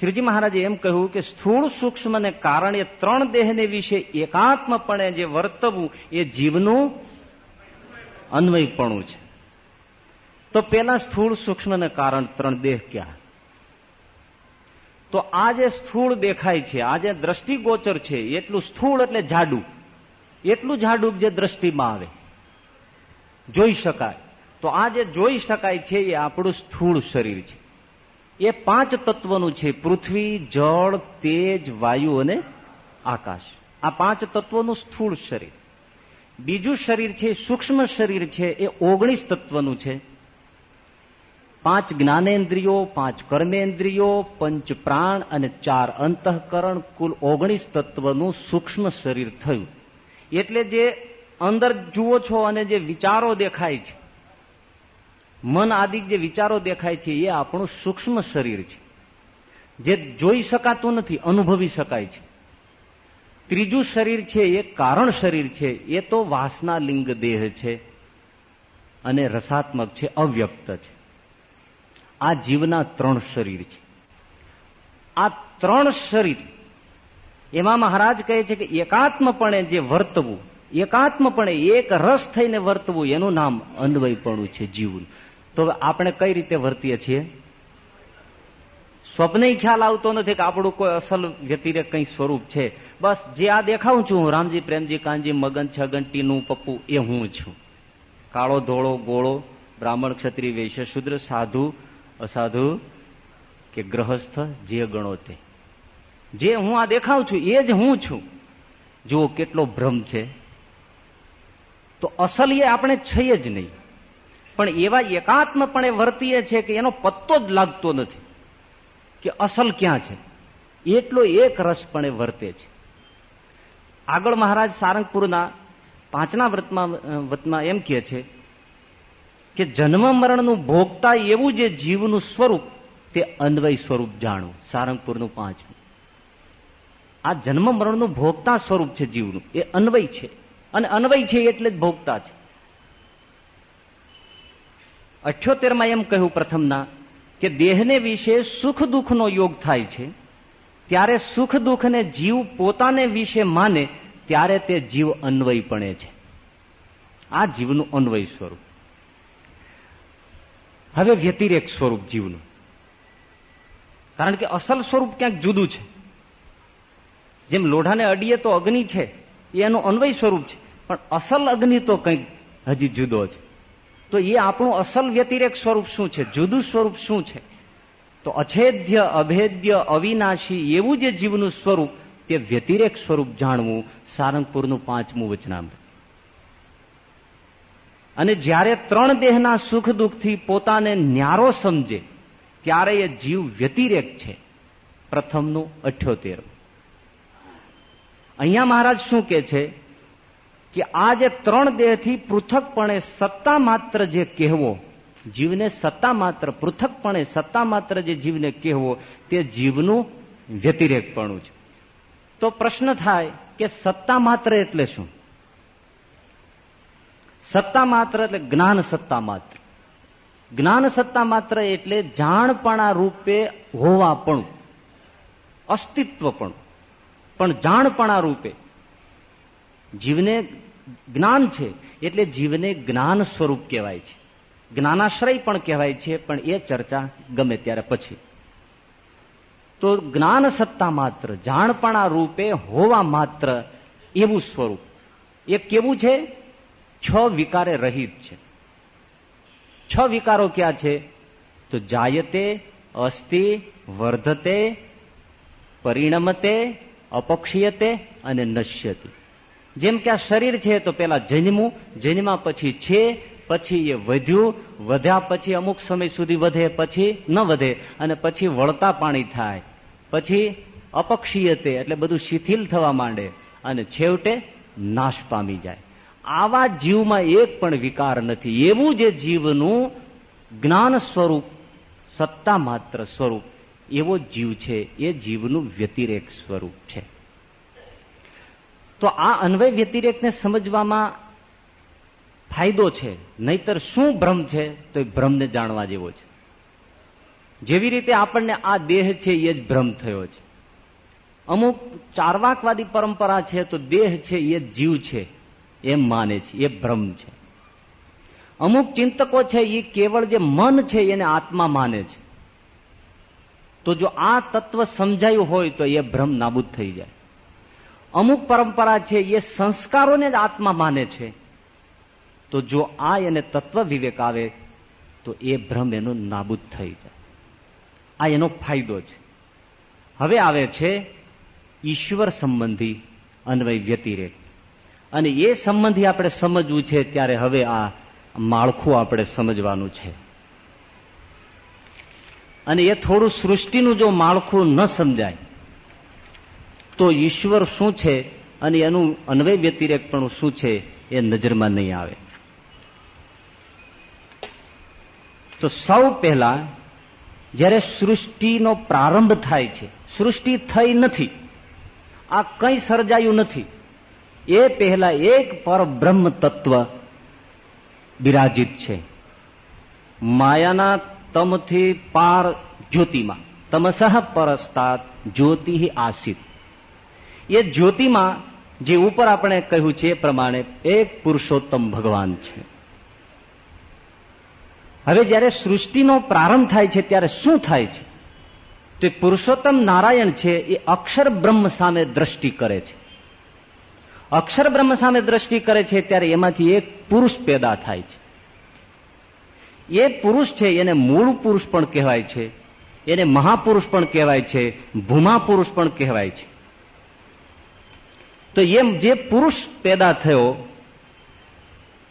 Speaker 1: શ્રીજી મહારાજે એમ કહ્યું કે સ્થૂળ સૂક્ષ્મ ને કારણે ત્રણ દેહને વિશે એકાત્મપણે જે વર્તવું એ જીવનું અન્વયપણું છે. તો પેલા સ્થૂળ સૂક્ષ્મ ને કારણ ત્રણ દેહ ક્યાં? તો આ જે સ્થૂળ દેખાય છે, આ જે દ્રષ્ટિગોચર છે, એટલું સ્થૂળ એટલે જાડું. એટલું જાડું જે દ્રષ્ટિમાં આવે. જોઈ શકાય. તો આ જે જોઈ શકાય છે એ આપણું સ્થૂળ શરીર છે. એ પાંચ તત્વનું છે, પૃથ્વી, જળ, તેજ, વાયુ અને આકાશ. આ પાંચ તત્વનું સ્થૂળ શરીર. બીજું શરીર છે, સૂક્ષ્મ શરીર છે, એ ઓગણીસ તત્વનું છે. પાંચ જ્ઞાનેન્દ્રિયો, પાંચ કર્મેન્દ્રિયો, પંચ પ્રાણ અને ચાર અંતઃકરણ, કુલ ઓગણીસ તત્વનું સૂક્ષ્મ શરીર થયું. એટલે જે અંદર જુઓ છો અને જે વિચારો દેખાય છે મન આદિ જે વિચારો દેખાય છે, એ આપણું સૂક્ષ્મ શરીર છે. જે જોઈ શકાતું નથી, અનુભવી શકાય છે. ત્રીજું શરીર છે, એ કારણ શરીર છે. એ તો વાસના લિંગ દેહ છે અને રસાત્મક છે, અવ્યક્ત છે. આ જીવના ત્રણ શરીર છે. આ ત્રણ શરીર, એમાં મહારાજ કહે છે કે એકાત્મપણે જે વર્તવું, એકાત્મપણે એક રસ થઈને વર્તવું, એનું નામ અન્વયપણું છે, જીવન. તો આપણે કઈ રીતે વર્તીએ છીએ? સ્વપ્ન ખ્યાલ આવતો નથી કે આપણું કોઈ અસલ વ્યતિરેક કઈ સ્વરૂપ છે. બસ જે આ દેખાવું છું રામજી, પ્રેમજી, કાનજી, મગન, છગન, ટીનું, પપ્પુ, એ હું છું. કાળો, ધોળો, ગોળો, બ્રાહ્મણ, ક્ષત્રિય, વૈશ્ય, શુદ્ર, સાધુ, અસાધુ કે ગ્રહસ્થ, જે ગણો તે. જે હું આ દેખાઉં છું, એ જ હું છું. જુઓ કેટલો ભ્રમ છે. તો અસલ એ આપણે છીએ જ નહીં. પણ એવા એકાત્મપણે વર્તીએ છે કે એનો પત્તો જ લાગતો નથી કે અસલ ક્યાં છે? એટલો એક રસપણે વર્તે છે. આગળ મહારાજ સારંગપુરના પાંચના વ્રતમાં વ્રતમાં એમ કહે છે કે જન્મ મરણનું ભોગતા એવું જે જીવનું સ્વરૂપ, તે અન્વય સ્વરૂપ જાણવું સારંગપુરનું પાંચમું. આ જન્મ મરણનું ભોગતા સ્વરૂપ છે જીવનું. એ અન્વય છે. અને અન્વય છે એટલે જ ભોગતા છે. અઠ્યોતેરમાં એમ કહ્યું પ્રથમના કે દેહને વિશે સુખ દુઃખનો યોગ થાય છે. ત્યારે સુખ દુઃખને જીવ પોતાને વિશે માને, ત્યારે તે જીવ અન્વયપણે છે. આ જીવનું અન્વય સ્વરૂપ. હવે વ્યતિરેક સ્વરૂપ જીવનું. કારણ કે અસલ સ્વરૂપ ક્યાંક જુદું છે. જેમ લોઢાને અડીએ તો અગ્નિ છે, એ એનું અન્વય સ્વરૂપ છે. પણ અસલ અગ્નિ તો કંઈક હજી જુદો છે તો એ આપણું અસલ વ્યતિરેક સ્વરૂપ શું છે? જુદું સ્વરૂપ શું છે? તો અછેદ્ય, અભેદ્ય, અવિનાશી એવું જે જીવનું સ્વરૂપ, તે વ્યતિરેક સ્વરૂપ જાણવું સારંગપુરનું પાંચમું વચનામૃત. અને જ્યારે ત્રણ દેહના સુખ દુઃખથી પોતાને ન્યારો સમજે, ત્યારે એ જીવ વ્યતિરેક છે. પ્રથમનું અઠ્યોતેર અહીંયા મહારાજ શું કે છે? કે આ જે ત્રણ દેહથી પૃથકપણે સત્તા માત્ર જે કહેવો, જીવને સત્તા માત્ર, પૃથકપણે સત્તા માત્ર જે જીવને કહેવો, તે જીવનું વ્યતિરેકપણું છે. તો પ્રશ્ન થાય કે સત્તા માત્ર એટલે શું? સત્તા માત્ર એટલે જ્ઞાન સત્તા માત્ર. જ્ઞાન સત્તા માત્ર એટલે જાણપણા રૂપે હોવા પણ, અસ્તિત્વ પણ. પણ જાણપણા રૂપે. જીવને જ્ઞાન છે, એટલે જીવને જ્ઞાન સ્વરૂપ કહેવાય છે. જ્ઞાનાશ્રય પણ કહેવાય છે, પણ એ ચર્ચા ગમે ત્યારે પછી. તો જ્ઞાન સત્તા માત્ર, જાણપણા રૂપે હોવા માત્ર એવું સ્વરૂપ. એ કેવું છે? છ વિકારે રહિત છે. છ વિકારો ક્યાં છે? તો જાયતે અસ્થિ વર્ધતે, પરિણમતે, અપક્ષીયતે અને નશ્યતી. જેમ કે આ શરીર છે, તો પેલા જન્મું જન્મા પછી છે, પછી એ વધ્યું, વધ્યા પછી અમુક સમય સુધી વધે, પછી ન વધે, અને પછી વળતા પાણી થાય, પછી અપક્ષીયતે, એટલે બધું શિથિલ થવા માંડે, અને છેવટે નાશ પામી જાય. આવા જીવમાં એક પણ વિકાર નથી. એવું જે જીવનું જ્ઞાન સ્વરૂપ, સત્તા માત્ર સ્વરૂપ, એવો જીવ છે. એ જીવનું વ્યતિરેક સ્વરૂપ છે. તો આ અન્વય વ્યતિરેકને સમજવામાં ફાયદો છે, નહીતર શું ભ્રમ છે, તો એ ભ્રમને જાણવા જેવો છે. જેવી રીતે આપણને આ દેહ છે, એ જ ભ્રમ થયો છે. અમુક ચારવાકવાદી પરંપરા છે, તો દેહ છે, એ જીવ છે, એમ માને છે, એ ભ્રમ છે. અમુક ચિંતકો છે એ કેવળ જે મન છે, એને આત્મા માને છે. તો જો આ તત્વ સમજાયું હોય, તો એ ભ્રમ નાબૂદ થઈ જાય. અમુક પરંપરા છે, એ સંસ્કારોને જ આત્મા માને છે. તો જો આ એને તત્વ વિવેક આવે, તો એ ભ્રમ એનો નાબૂદ થઈ જાય. આ એનો ફાયદો છે. હવે આવે છે ઈશ્વર સંબંધી અન્વય વ્યતિરેક. અને એ સંબંધી આપણે સમજવું છે ત્યારે હવે આ માળખું આપણે સમજવાનું છે. અને એ થોડું સૃષ્ટિનું જો માળખું ન સમજાય તો ઈશ્વર શું છે અને એનું અન્વય વ્યતિરેક પણ શું છે એ નજરમાં નહીં આવે. તો સૌ પહેલા જ્યારે સૃષ્ટિનો પ્રારંભ થાય છે, સૃષ્ટિ થઈ નથી, આ કંઈ સર્જાયું નથી, એ પહેલા એક પર બ્રહ્મ તત્વ બિરાજિત છે. માયાના તમથી પાર જ્યોતિમાં, તમસહ પરસ્તાત જ્યોતિ આસિત. એ જ્યોતિમાં જે ઉપર આપણે કહ્યું છે એ પ્રમાણે એક પુરુષોત્તમ ભગવાન છે. હવે જ્યારે સૃષ્ટિનો પ્રારંભ થાય છે, ત્યારે શું થાય છે? તો પુરુષોત્તમ નારાયણ છે, એ અક્ષર બ્રહ્મ સામે દ્રષ્ટિ કરે છે. અક્ષર બ્રહ્મ સામે દ્રષ્ટિ કરે છે, ત્યારે એમાંથી એક પુરુષ પેદા થાય છે. એ પુરુષ છે, એને મૂળ પુરુષ પણ કહેવાય છે, એને મહાપુરુષ પણ કહેવાય છે ભૂમા પુરુષ પણ કહેવાય છે. તો એમ જે પુરુષ પેદા થયો,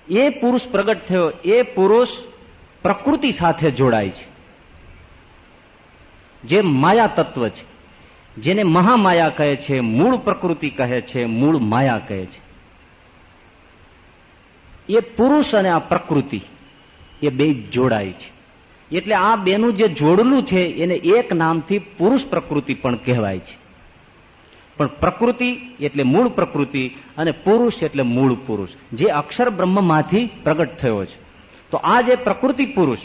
Speaker 1: એ પુરુષ પ્રગટ થયો, એ પુરુષ પ્રકૃતિ સાથે જોડાય છે. જે માયા તત્વ છે, જેને મહામાયા કહે છે, મૂળ પ્રકૃતિ કહે છે, મૂળ માયા કહે છે. એ પુરુષ અને આ પ્રકૃતિ, એ બે જોડાય છે. એટલે આ બેનું જે જોડલું છે, એને એક નામથી પુરુષ પ્રકૃતિ પણ કહેવાય છે. પણ પ્રકૃતિ એટલે મૂળ પ્રકૃતિ અને પુરુષ એટલે મૂળ પુરુષ. જે અક્ષર બ્રહ્મમાંથી પ્રગટ થયો છે. તો આ જે પ્રકૃતિ પુરુષ,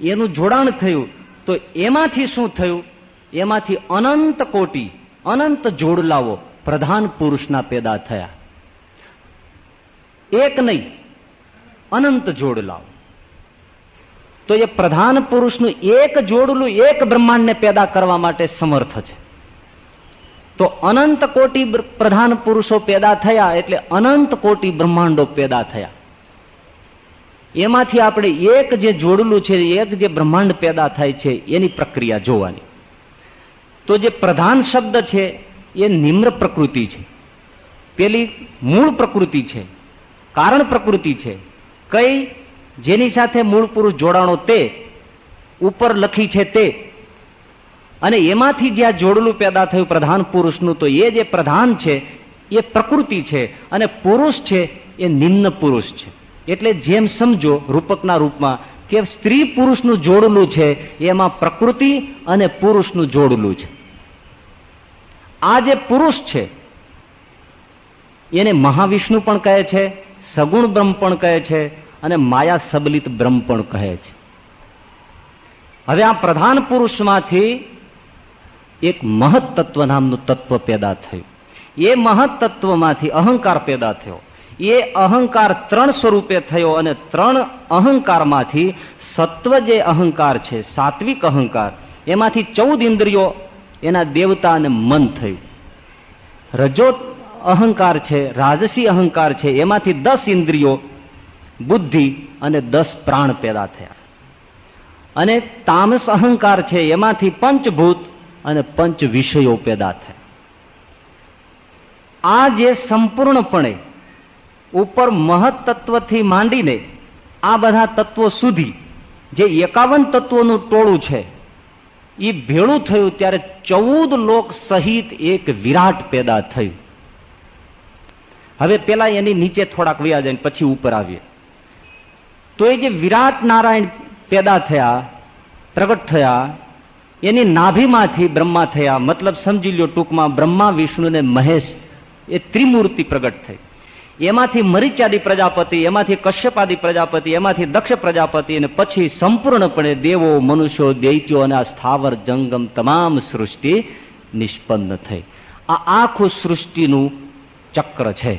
Speaker 1: એનું જોડાણ થયું, તો એમાંથી શું થયું? એમાંથી અનંત કોટી, અનંત જોડલાઓ પ્રધાન પુરુષના પેદા થયા. એક નહીં, અનંત જોડલાઓ. તો એ પ્રધાન પુરુષનું એક જોડલું એક બ્રહ્માંડને પેદા કરવા માટે સમર્થ છે. તો અનંત કોટી પ્રધાન પુરુષો પેદા થયા એટલે અનંત કોટી બ્રહ્માંડો પેદા થયા. એમાંથી આપણે એક જે જોડલું છે, એક જે બ્રહ્માંડ પેદા થાય છે, એની પ્રક્રિયા જોવાની. તો જે પ્રધાન શબ્દ છે, એ નિમ્ર પ્રકૃતિ છે. પેલી મૂળ પ્રકૃતિ છે, કારણ પ્રકૃતિ છે. કઈ? જેની સાથે મૂળ પુરુષ જોડાણો તે, ઉપર લખી છે તે. અને એમાંથી જ્યાં જોડલું પેદા થયું પ્રધાન પુરુષનું, તો એ જે પ્રધાન છે, એ પ્રકૃતિ છે અને પુરુષ છે, એ નિમ્ન પુરુષ છે. એટલે જેમ સમજો રૂપકના રૂપમાં કે સ્ત્રી પુરુષનું જોડલું છે, એમાં પ્રકૃતિ અને પુરુષનું જોડલું છે. આ જે પુરુષ છે, એને મહાવિષ્ણુ પણ કહે છે, સગુણ બ્રહ્મ પણ કહે છે, અને માયા સબલિત બ્રહ્મ પણ કહે છે. હવે આ પ્રધાન પુરુષમાંથી એક મહત તત્વ નામનું તત્વ પેદા થયું. એ મહત તત્વમાંથી અહંકાર પેદા થયો. એ અહંકાર ત્રણ સ્વરૂપે થયો અને ત્રણ અહંકારમાંથી સત્વ જે અહંકાર છે, સાત્વિક અહંકાર, એમાંથી ચૌદ ઇન્દ્રિયો એના દેવતા અને મન થયું. રજો અહંકાર છે, રાજસી અહંકાર છે, એમાંથી દસ ઇન્દ્રિયો, બુદ્ધિ અને દસ પ્રાણ પેદા થયા. અને તામસ અહંકાર છે, એમાંથી પંચભૂત અને પંચ વિષયો પેદા થયા. આ જે સંપૂર્ણપણે ઉપર મહત માંડીને આ બધા તત્વો સુધી જે એકાવન તત્વોનું ટોળું છે એ ભેળું થયું ત્યારે ચૌદ લોક સહિત એક વિરાટ પેદા થયું. હવે પેલા એની નીચે થોડાક વ્યા જાય પછી ઉપર આવીએ. તો એ જે વિરાટ નારાયણ પેદા થયા, પ્રગટ થયા એની નાભીમાંથી બ્રહ્મા થયા. મતલબ સમજી લ્યો ટૂંકમાં બ્રહ્મા, વિષ્ણુ ને મહેશ એ ત્રિમૂર્તિ પ્રગટ થઈ. એમાંથી મરીચાદી પ્રજાપતિ, એમાંથી કશ્યપાદી પ્રજાપતિ, એમાંથી દક્ષ પ્રજાપતિ અને પછી સંપૂર્ણપણે દેવો, મનુષ્યો, દૈત્યો અને આ સ્થાવર જંગમ તમામ સૃષ્ટિ નિષ્પન્ન થઈ. આ આખું સૃષ્ટિનું ચક્ર છે.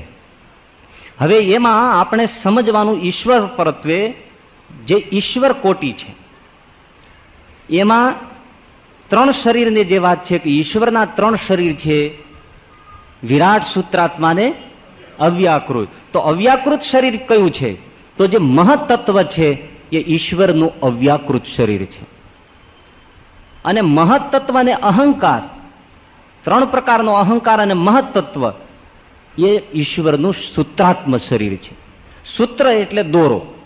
Speaker 1: હવે એમાં આપણે સમજવાનું ઈશ્વર પરત્વે જે ઈશ્વર કોટી છે, એમાં ત્રણ શરીરની જે વાત છે કે ઈશ્વરના ત્રણ શરીર છે, વિરાટ સૂત્રાત્માને અવ્યાકૃત. તો અવ્યાકૃત શરીર કયું છે? તો જે મહત્તત્વ છે, એ ઈશ્વરનું અવ્યાકૃત શરીર છે. અને મહત્તત્વ અને અહંકાર, ત્રણ પ્રકારનો અહંકાર અને મહત્તત્વ એ ઈશ્વરનું સૂત્રાત્મ શરીર છે. સૂત્ર એટલે દોરો.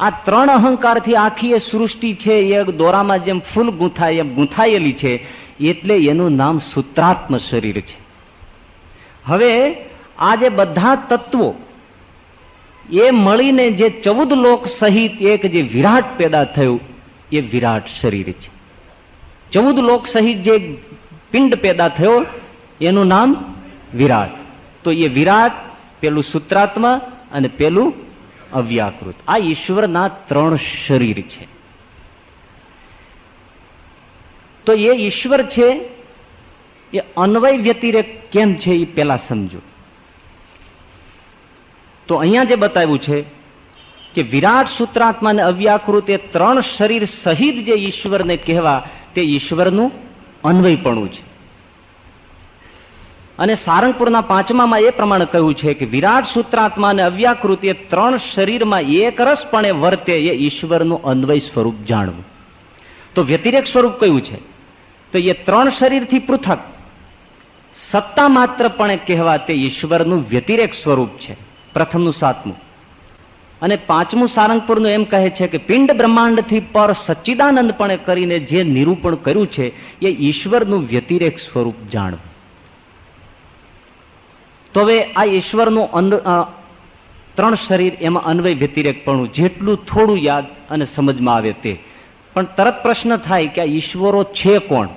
Speaker 1: આ ત્રણ અહંકારથી આખી એ સૃષ્ટિ છે, એ દોરામાં જેમ ફૂલ ગૂંથાય, એમ ગૂંથાયેલી છે, એટલે એનું નામ સૂત્રાત્મ શરીર છે. હવે આ જે બધા તત્વો, એ મળીને જે ચૌદ લોક સહિત એક જે વિરાટ પેદા થયું, એ વિરાટ શરીર છે. ચૌદ લોક સહિત જે પિંડ પેદા થયો, એનું નામ વિરાટ. તો એ વિરાટ, પેલું સૂત્રાત્મા અને પેલું અવ્યાકૃત. આ ઈશ્વરના ત્રણ શરીર છે. તો એ ઈશ્વર છે, એ અન્વય વ્યતિરેક કેમ છે એ પેલા સમજો. તો અહીંયા જે બતાવ્યું છે કે વિરાટ સૂત્રાત્મા અને અવ્યાકૃત એ ત્રણ શરીર સહિત જે ઈશ્વરને કહેવા, તે ઈશ્વરનું અન્વયપણું છે. અને સારંગપુરના પાંચમામાં એ પ્રમાણે કહ્યું છે કે વિરાટ સૂત્રાત્મા અને અવ્યાકૃતિ ત્રણ શરીરમાં એક રસપણે વર્તે એ ઈશ્વરનું અન્વય સ્વરૂપ જાણવું. તો વ્યતિરેક સ્વરૂપ કયું છે? તો એ ત્રણ શરીરથી પૃથક. સત્તા માત્રપણે કહેવા તે ઈશ્વરનું વ્યતિરેક સ્વરૂપ છે. પ્રથમનું સાતમું. અને પાંચમું સારંગપુરનું એમ કહે છે કે પિંડ બ્રહ્માંડથી પર સચ્ચિદાનંદપણે કરીને જે નિરૂપણ કર્યું છે, એ ઈશ્વરનું વ્યતિરેક સ્વરૂપ જાણવું. તો હવે આ ઈશ્વરનું ત્રણ શરીર એમાં અન્વય વ્યતિરેકપણું જેટલું થોડું યાદ અને સમજમાં આવે તે. પણ તરત પ્રશ્ન થાય કે આ ઈશ્વરો છે કોણ?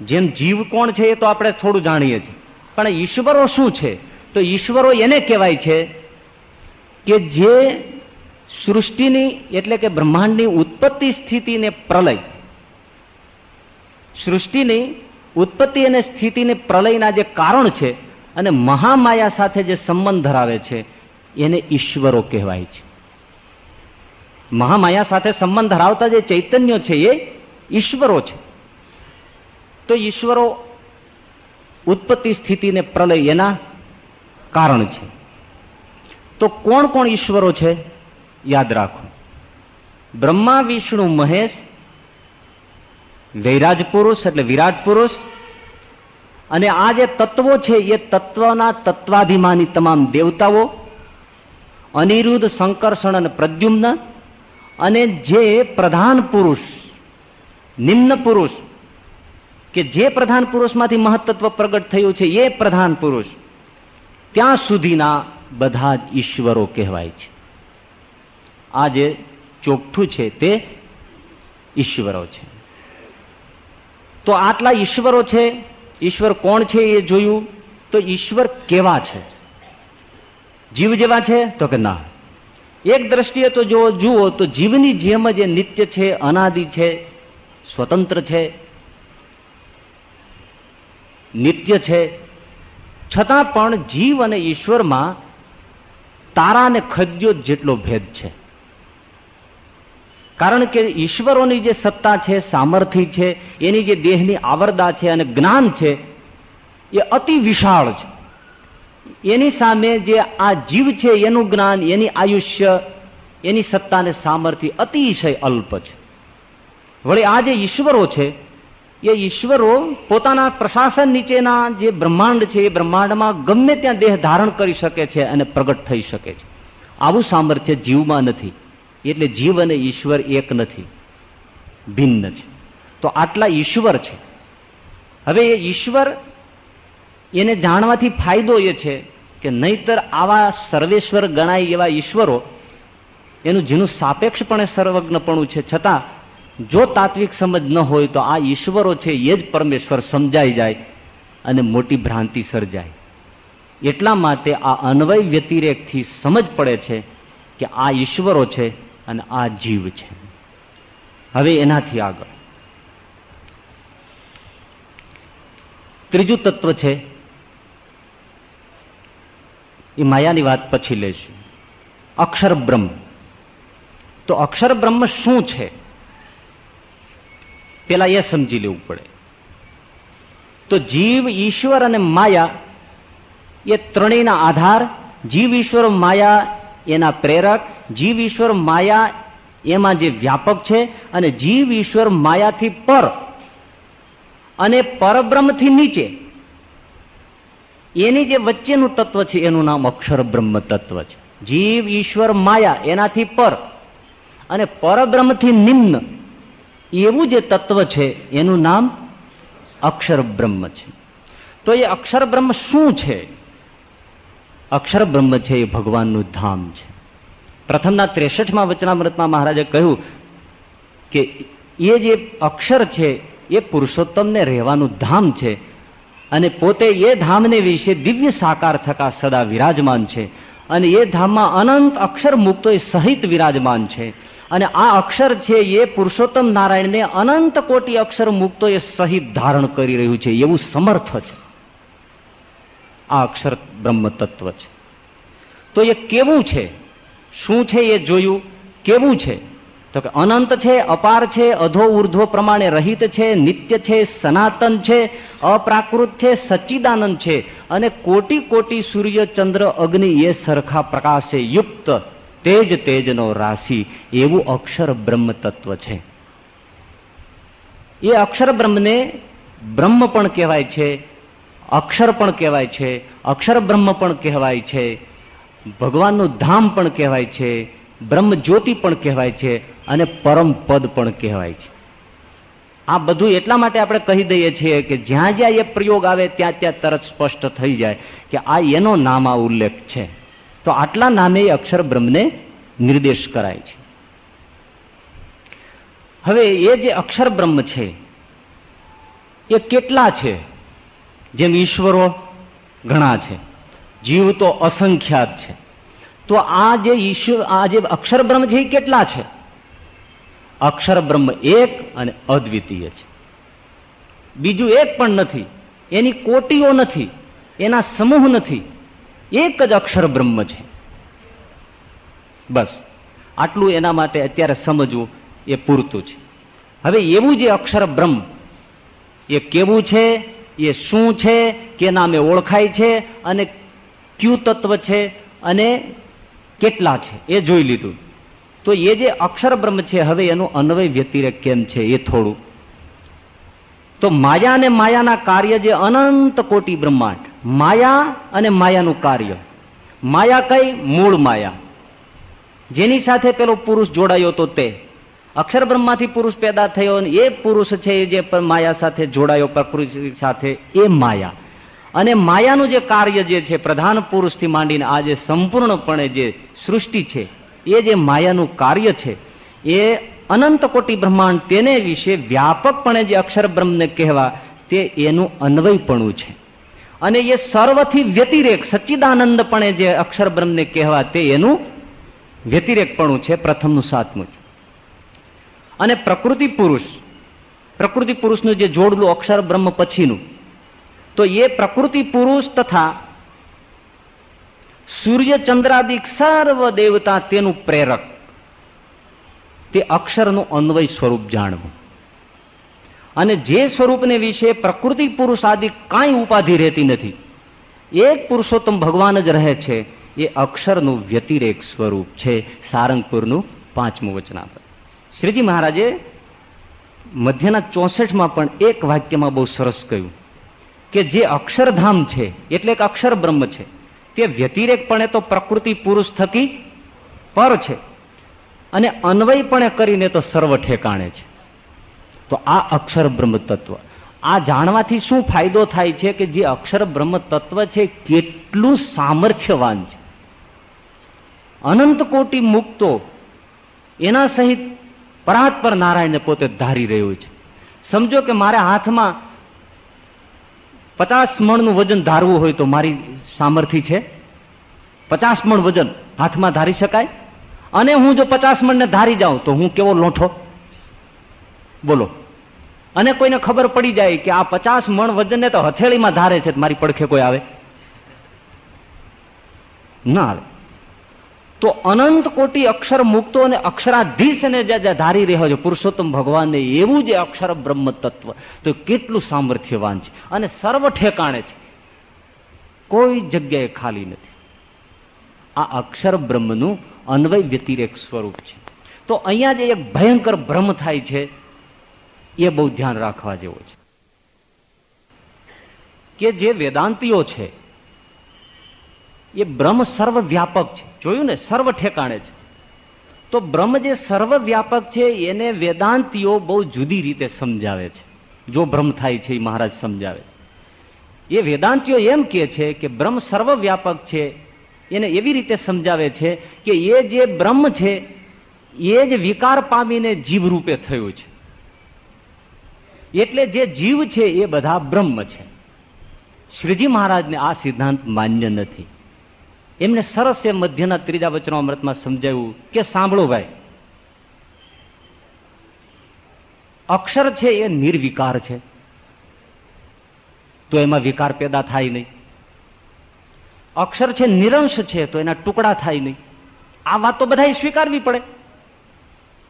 Speaker 1: જેમ જીવ કોણ છે એ તો આપણે થોડું જાણીએ છીએ. પણ ઈશ્વરો શું છે? તો ઈશ્વરો એને કહેવાય છે કે જે સૃષ્ટિની એટલે કે બ્રહ્માંડની ઉત્પત્તિ સ્થિતિને પ્રલય. સૃષ્ટિની ઉત્પત્તિ અને સ્થિતિને પ્રલયના જે કારણ છે અને મહામાયા સાથે જે સંબંધ ધરાવે છે, એને ઈશ્વરો કહેવાય છે. મહામાયા સાથે સંબંધ ધરાવતા જે ચૈતન્ય છે, એ ઈશ્વરો છે. તો ઈશ્વરો ઉત્પત્તિ, સ્થિતિને પ્રલય એના કારણ છે. તો કોણ કોણ ઈશ્વરો છે? યાદ રાખો. બ્રહ્મા, વિષ્ણુ, મહેશ વૈરાજ પુરુષ એટલે વિરાટ પુરુષ. અને આ જે તત્વો છે, એ તત્વના તત્વાભિમાની તમામ દેવતાઓ, અનિરુદ્ધ સંકર્ષણ અને પ્રદ્યુમ્ન, અને જે પ્રધાન પુરુષ, નિમ્ન પુરુષ, કે જે પ્રધાન પુરુષમાંથી મહત્તત્વ પ્રગટ થયું છે, એ પ્રધાન પુરુષ, ત્યાં સુધીના બધા જ ઈશ્વરો કહેવાય છે. આ જે ચોખ્ઠું છે, તે ઈશ્વરો છે. તો આટલા ઈશ્વરો છે? ઈશ્વર કોણ છે એ જોયું? તો ઈશ્વર કેવા છે? જીવ જેવા છે? તો કે ના. એક દ્રષ્ટિએ તો જો જુઓ, તો જીવની જેમ જ એ નિત્ય છે, અનાદિ છે, સ્વતંત્ર છે, નિત્ય છે. છતાં પણ જીવ અને ઈશ્વરમાં તારા અને ખદ્યો જેટલો ભેદ છે. કારણ કે ઈશ્વરોની જે સત્તા છે, સામર્થ્ય છે, એની જે દેહની આવરદા છે અને જ્ઞાન છે, એ અતિ વિશાળ છે. એની સામે જે આ જીવ છે, એનું જ્ઞાન, એની આયુષ્ય, એની સત્તા અને સામર્થ્ય અતિશય અલ્પ છે. વળી આ જે ઈશ્વરો છે, એ ઈશ્વરો પોતાના પ્રશાસન નીચેના જે બ્રહ્માંડ છે, એ બ્રહ્માંડમાં ગમે ત્યાં દેહ ધારણ કરી શકે છે અને પ્રગટ થઈ શકે છે. આવું સામર્થ્ય જીવમાં નથી. એટલે જીવ અને ઈશ્વર એક નથી. ભિન્ન છે. તો આટલા ઈશ્વર છે. હવે એ ઈશ્વર એને જાણવાથી ફાયદો એ છે કે નહીતર આવા સર્વેશ્વર ગણાય એવા ઈશ્વરો એનું જેનું સાપેક્ષપણે સર્વજ્ઞપણું છે. છતાં, જો તાત્વિક સમજ ન હોય તો આ ઈશ્વરો છે એ જ પરમેશ્વર સમજાઈ જાય અને મોટી ભ્રાંતિ સર્જાય. એટલા માટે આ અન્વય વ્યતિરેકથી સમજ પડે છે કે આ ઈશ્વરો છે અને આ જીવ છે. હવે એનાથી આગળ. ત્રીજું તત્વ છે, એ માયાની વાત પછી લેશું અક્ષર બ્રહ્મ. તો અક્ષર બ્રહ્મ શું છે? પેલા એ સમજી લેવું પડે. તો જીવ, ઈશ્વર અને માયા એ ત્રણેયના આધાર. જીવ, ઈશ્વર, માયા એના પ્રેરક. જીવ ઈશ્વર માયા એમાં જે વ્યાપક છે અને જીવ ઈશ્વર માયાથી પર અને પરબ્રહ્મથી નીચે. એની જે વચ્ચેનું તત્વ છે, એનું નામ અક્ષર બ્રહ્મ તત્વ છે. જીવ ઈશ્વર માયા એનાથી પર અને પરબ્રહ્મથી નિમ્ન એવું જે તત્વ છે, એનું નામ અક્ષર બ્રહ્મ છે. તો એ અક્ષર બ્રહ્મ શું છે? અક્ષર બ્રહ્મ છે એ ભગવાનનું ધામ છે. પ્રથમના ત્રેસઠમાં વચનામૃતમાં મહારાજે કહ્યું કે એ જે અક્ષર છે, એ પુરુષોત્તમને રહેવાનું ધામ છે અને પોતે એ ધામને વિશે દિવ્ય સાકાર થકા સદા વિરાજમાન છે અને એ ધામમાં અનંત અક્ષર મુક્તો સહિત વિરાજમાન છે. અને આ અક્ષર છે, એ પુરુષોત્તમ નારાયણને અનંત કોટી અક્ષર મુક્તો સહિત ધારણ કરી રહ્યું છે, એવું સમર્થ છે. આ અક્ષર બ્રહ્મ તત્વ છે. તો એ કેવું છે? શું છે એ જોયું? કેવું છે? તો કે અનંત છે, અપાર છે, અધો ઉર્ધ્વ પ્રમાણે રહિત છે, નિત્ય છે, સનાતન છે, અપ્રાકૃત છે, સચ્ચિદાનંદ છે. અને કોટી કોટી સૂર્ય ચંદ્ર અગ્નિ એ સરખા પ્રકાશે યુક્ત તેજ તેજનો રાશિ. એવું અક્ષર બ્રહ્મ તત્વ છે. એ અક્ષર બ્રહ્મને બ્રહ્મ પણ કહેવાય છે, અક્ષર પણ કહેવાય છે, અક્ષર બ્રહ્મ પણ કહેવાય છે. ભગવાનનું ધામ પણ કહેવાય છે બ્રહ્મ જ્યોતિ પણ કહેવાય છે અને પરમ પદ પણ કહેવાય છે. આ બધું એટલા માટે આપણે કહી દઈએ છીએ કે જ્યાં જ્યાં એ પ્રયોગ આવે ત્યાં ત્યાં તરત સ્પષ્ટ થઈ જાય કે આ એનો નામ આ ઉલ્લેખ છે. તો આટલા નામે અક્ષર બ્રહ્મને નિર્દેશ કરાય છે. હવે એ જે અક્ષર બ્રહ્મ છે, એ કેટલા છે? જેમ ઈશ્વરો ઘણા છે. જીવ તો અસંખ્યાત છે. તો આ જે ઈશ્વર આ જે અક્ષર બ્રહ્મ છે એ કેટલા છે? અક્ષર બ્રહ્મ એક અને અદ્વિતીય છે. બીજું એક પણ નથી. એની કોટીઓ નથી. એના સમૂહ નથી. એક જ અક્ષર બ્રહ્મ છે. બસ. આટલું એના માટે અત્યારે સમજવું એ પૂરતું છે. હવે એવું જે અક્ષર બ્રહ્મ, એ કેવું છે? એ શું છે? કે નામે ઓળખાય છે? અને ક્યુ તત્વ છે અને કેટલા છે? એ જોઈ લીધું. તો એ જે અક્ષર બ્રહ્મ છે, હવે એનું અન્વય વ્યતિરેક કેમ છે? એ થોડું. તો માયા અને માયાના કાર્ય જે અનંત કોટી બ્રહ્માંડ. માયા અને માયાનું કાર્ય. માયા કઈ? મૂળ માયા. જેની સાથે પેલો પુરુષ જોડાયો તો તે. અક્ષર બ્રહ્માથી પુરુષ પેદા થયો એ પુરુષ છે જે માયા સાથે જોડાયો, પ્રકૃતિ સાથે એ માયા. અને માયાનું જે કાર્ય જે છે, પ્રધાન પુરુષથી માંડીને આ જે સંપૂર્ણપણે જે સૃષ્ટિ છે, એ જે માયાનું કાર્ય છે, એ અનંત કોટી બ્રહ્માંડ તેને વિશે વ્યાપકપણે જે અક્ષર બ્રહ્મને કહેવા, તે એનું અન્વયપણું છે. અને એ સર્વથી વ્યતિરેક, સચ્ચિદાનંદપણે જે અક્ષર બ્રહ્મને કહેવા, તે એનું વ્યતિરેકપણું છે, પ્રથમનું સાતમું અને પ્રકૃતિ પુરુષ, પ્રકૃતિ પુરુષનું જે જોડલું અક્ષર બ્રહ્મ પછીનું તો એ પ્રકૃતિ પુરુષ તથા સૂર્ય ચંદ્રાદિક સર્વ દેવતા તેનું પ્રેરક. તે અક્ષરનું અન્વય સ્વરૂપ જાણવું. અને જે સ્વરૂપને વિશે પ્રકૃતિ પુરુષ આદિ કાંઈ ઉપાધિ રહેતી નથી, એક પુરુષોત્તમ ભગવાન જ રહે છે, એ અક્ષરનું વ્યતિરેક સ્વરૂપ છે, સારંગપુરનું પાંચમું વચનાપદ શ્રીજી મહારાજે મધ્યના ચોસઠમાં પણ એક વાક્યમાં બહુ સરસ કહ્યું. કે જે અક્ષરધામ છે, એટલે એક અક્ષર બ્રહ્મ છે, તે વ્યતિરેકપણે તો પ્રકૃતિ પુરુષ થકી પર છે, અને અન્વયપણે કરીને તો સર્વ ઠેકાણે છે. તો આ અક્ષર બ્રહ્મ તત્વ. આ જાણવાથી શું ફાયદો થાય છે કે જે અક્ષર બ્રહ્મ તત્વ છે, કેટલું સામર્થ્યવાન છે. અનંત કોટી મુક્તો એના સહિત પરાત પર નારાયણને પોતે ધારી રહ્યું છે. સમજો કે મારા હાથમાં પચાસ મણનું વજન ધારવું હોય તો મારી સામર્થ્ય છે. પચાસ મણ વજન હાથમાં ધારી શકાય. અને હું જો પચાસ મણને ધારી જાઉં તો હું કેવો લોઠો? બોલો. અને કોઈને ખબર પડી જાય કે આ પચાસ મણ વજનને તો હથેળીમાં ધારે છે મારી પડખે કોઈ આવે? ના આવે. તો અનંત કોટી અક્ષર મુક્તો અને અક્ષરાધીશ ને જ્યાં ધારી રહ્યો છે, પુરુષોત્તમ ભગવાનને એવું જે અક્ષર બ્રહ્મ તત્વ તો કેટલું સામર્થ્યવાન છે. અને સર્વ ઠેકાણે છે. કોઈ જગ્યાએ ખાલી નથી. આ અક્ષર બ્રહ્મનું અન્વય વ્યતિરેક સ્વરૂપ છે. તો અહીંયા જે એક ભયંકર ભ્રમ થાય છે, એ બહુ ધ્યાન રાખવા જેવો છે. કે જે વેદાંતિઓ છે એ બ્રહ્મ સર્વવ્યાપક છે. જોયું ને? સર્વ ઠેકાણે છે. તો બ્રહ્મ જે સર્વવ્યાપક છે, એને વેદાંતિઓ બહુ જુદી રીતે સમજાવે છે. જો ભ્રમ થાય છે એ મહારાજ સમજાવે છે. એ વેદાંતિઓ એમ કે છે કે બ્રહ્મ સર્વવ્યાપક છે, એને એવી રીતે સમજાવે છે કે એ જે બ્રહ્મ છે, એ જ વિકાર પામીને જીવ રૂપે થયું છે. એટલે જે જીવ છે એ બધા બ્રહ્મ છે. શ્રીજી મહારાજને આ સિદ્ધાંત માન્ય નથી. એમને સરસ એ મધ્યના ત્રીજા વચનો અમૃતમાં સમજાવ્યું કે સાંભળો ભાઈ, અક્ષર છે એ નિર્વિકાર છે. તો એમાં વિકાર પેદા થાય નહીં. અક્ષર છે નિરંશ છે તો એના ટુકડા થાય નહીં. આ વાત તો બધા સ્વીકારવી પડે.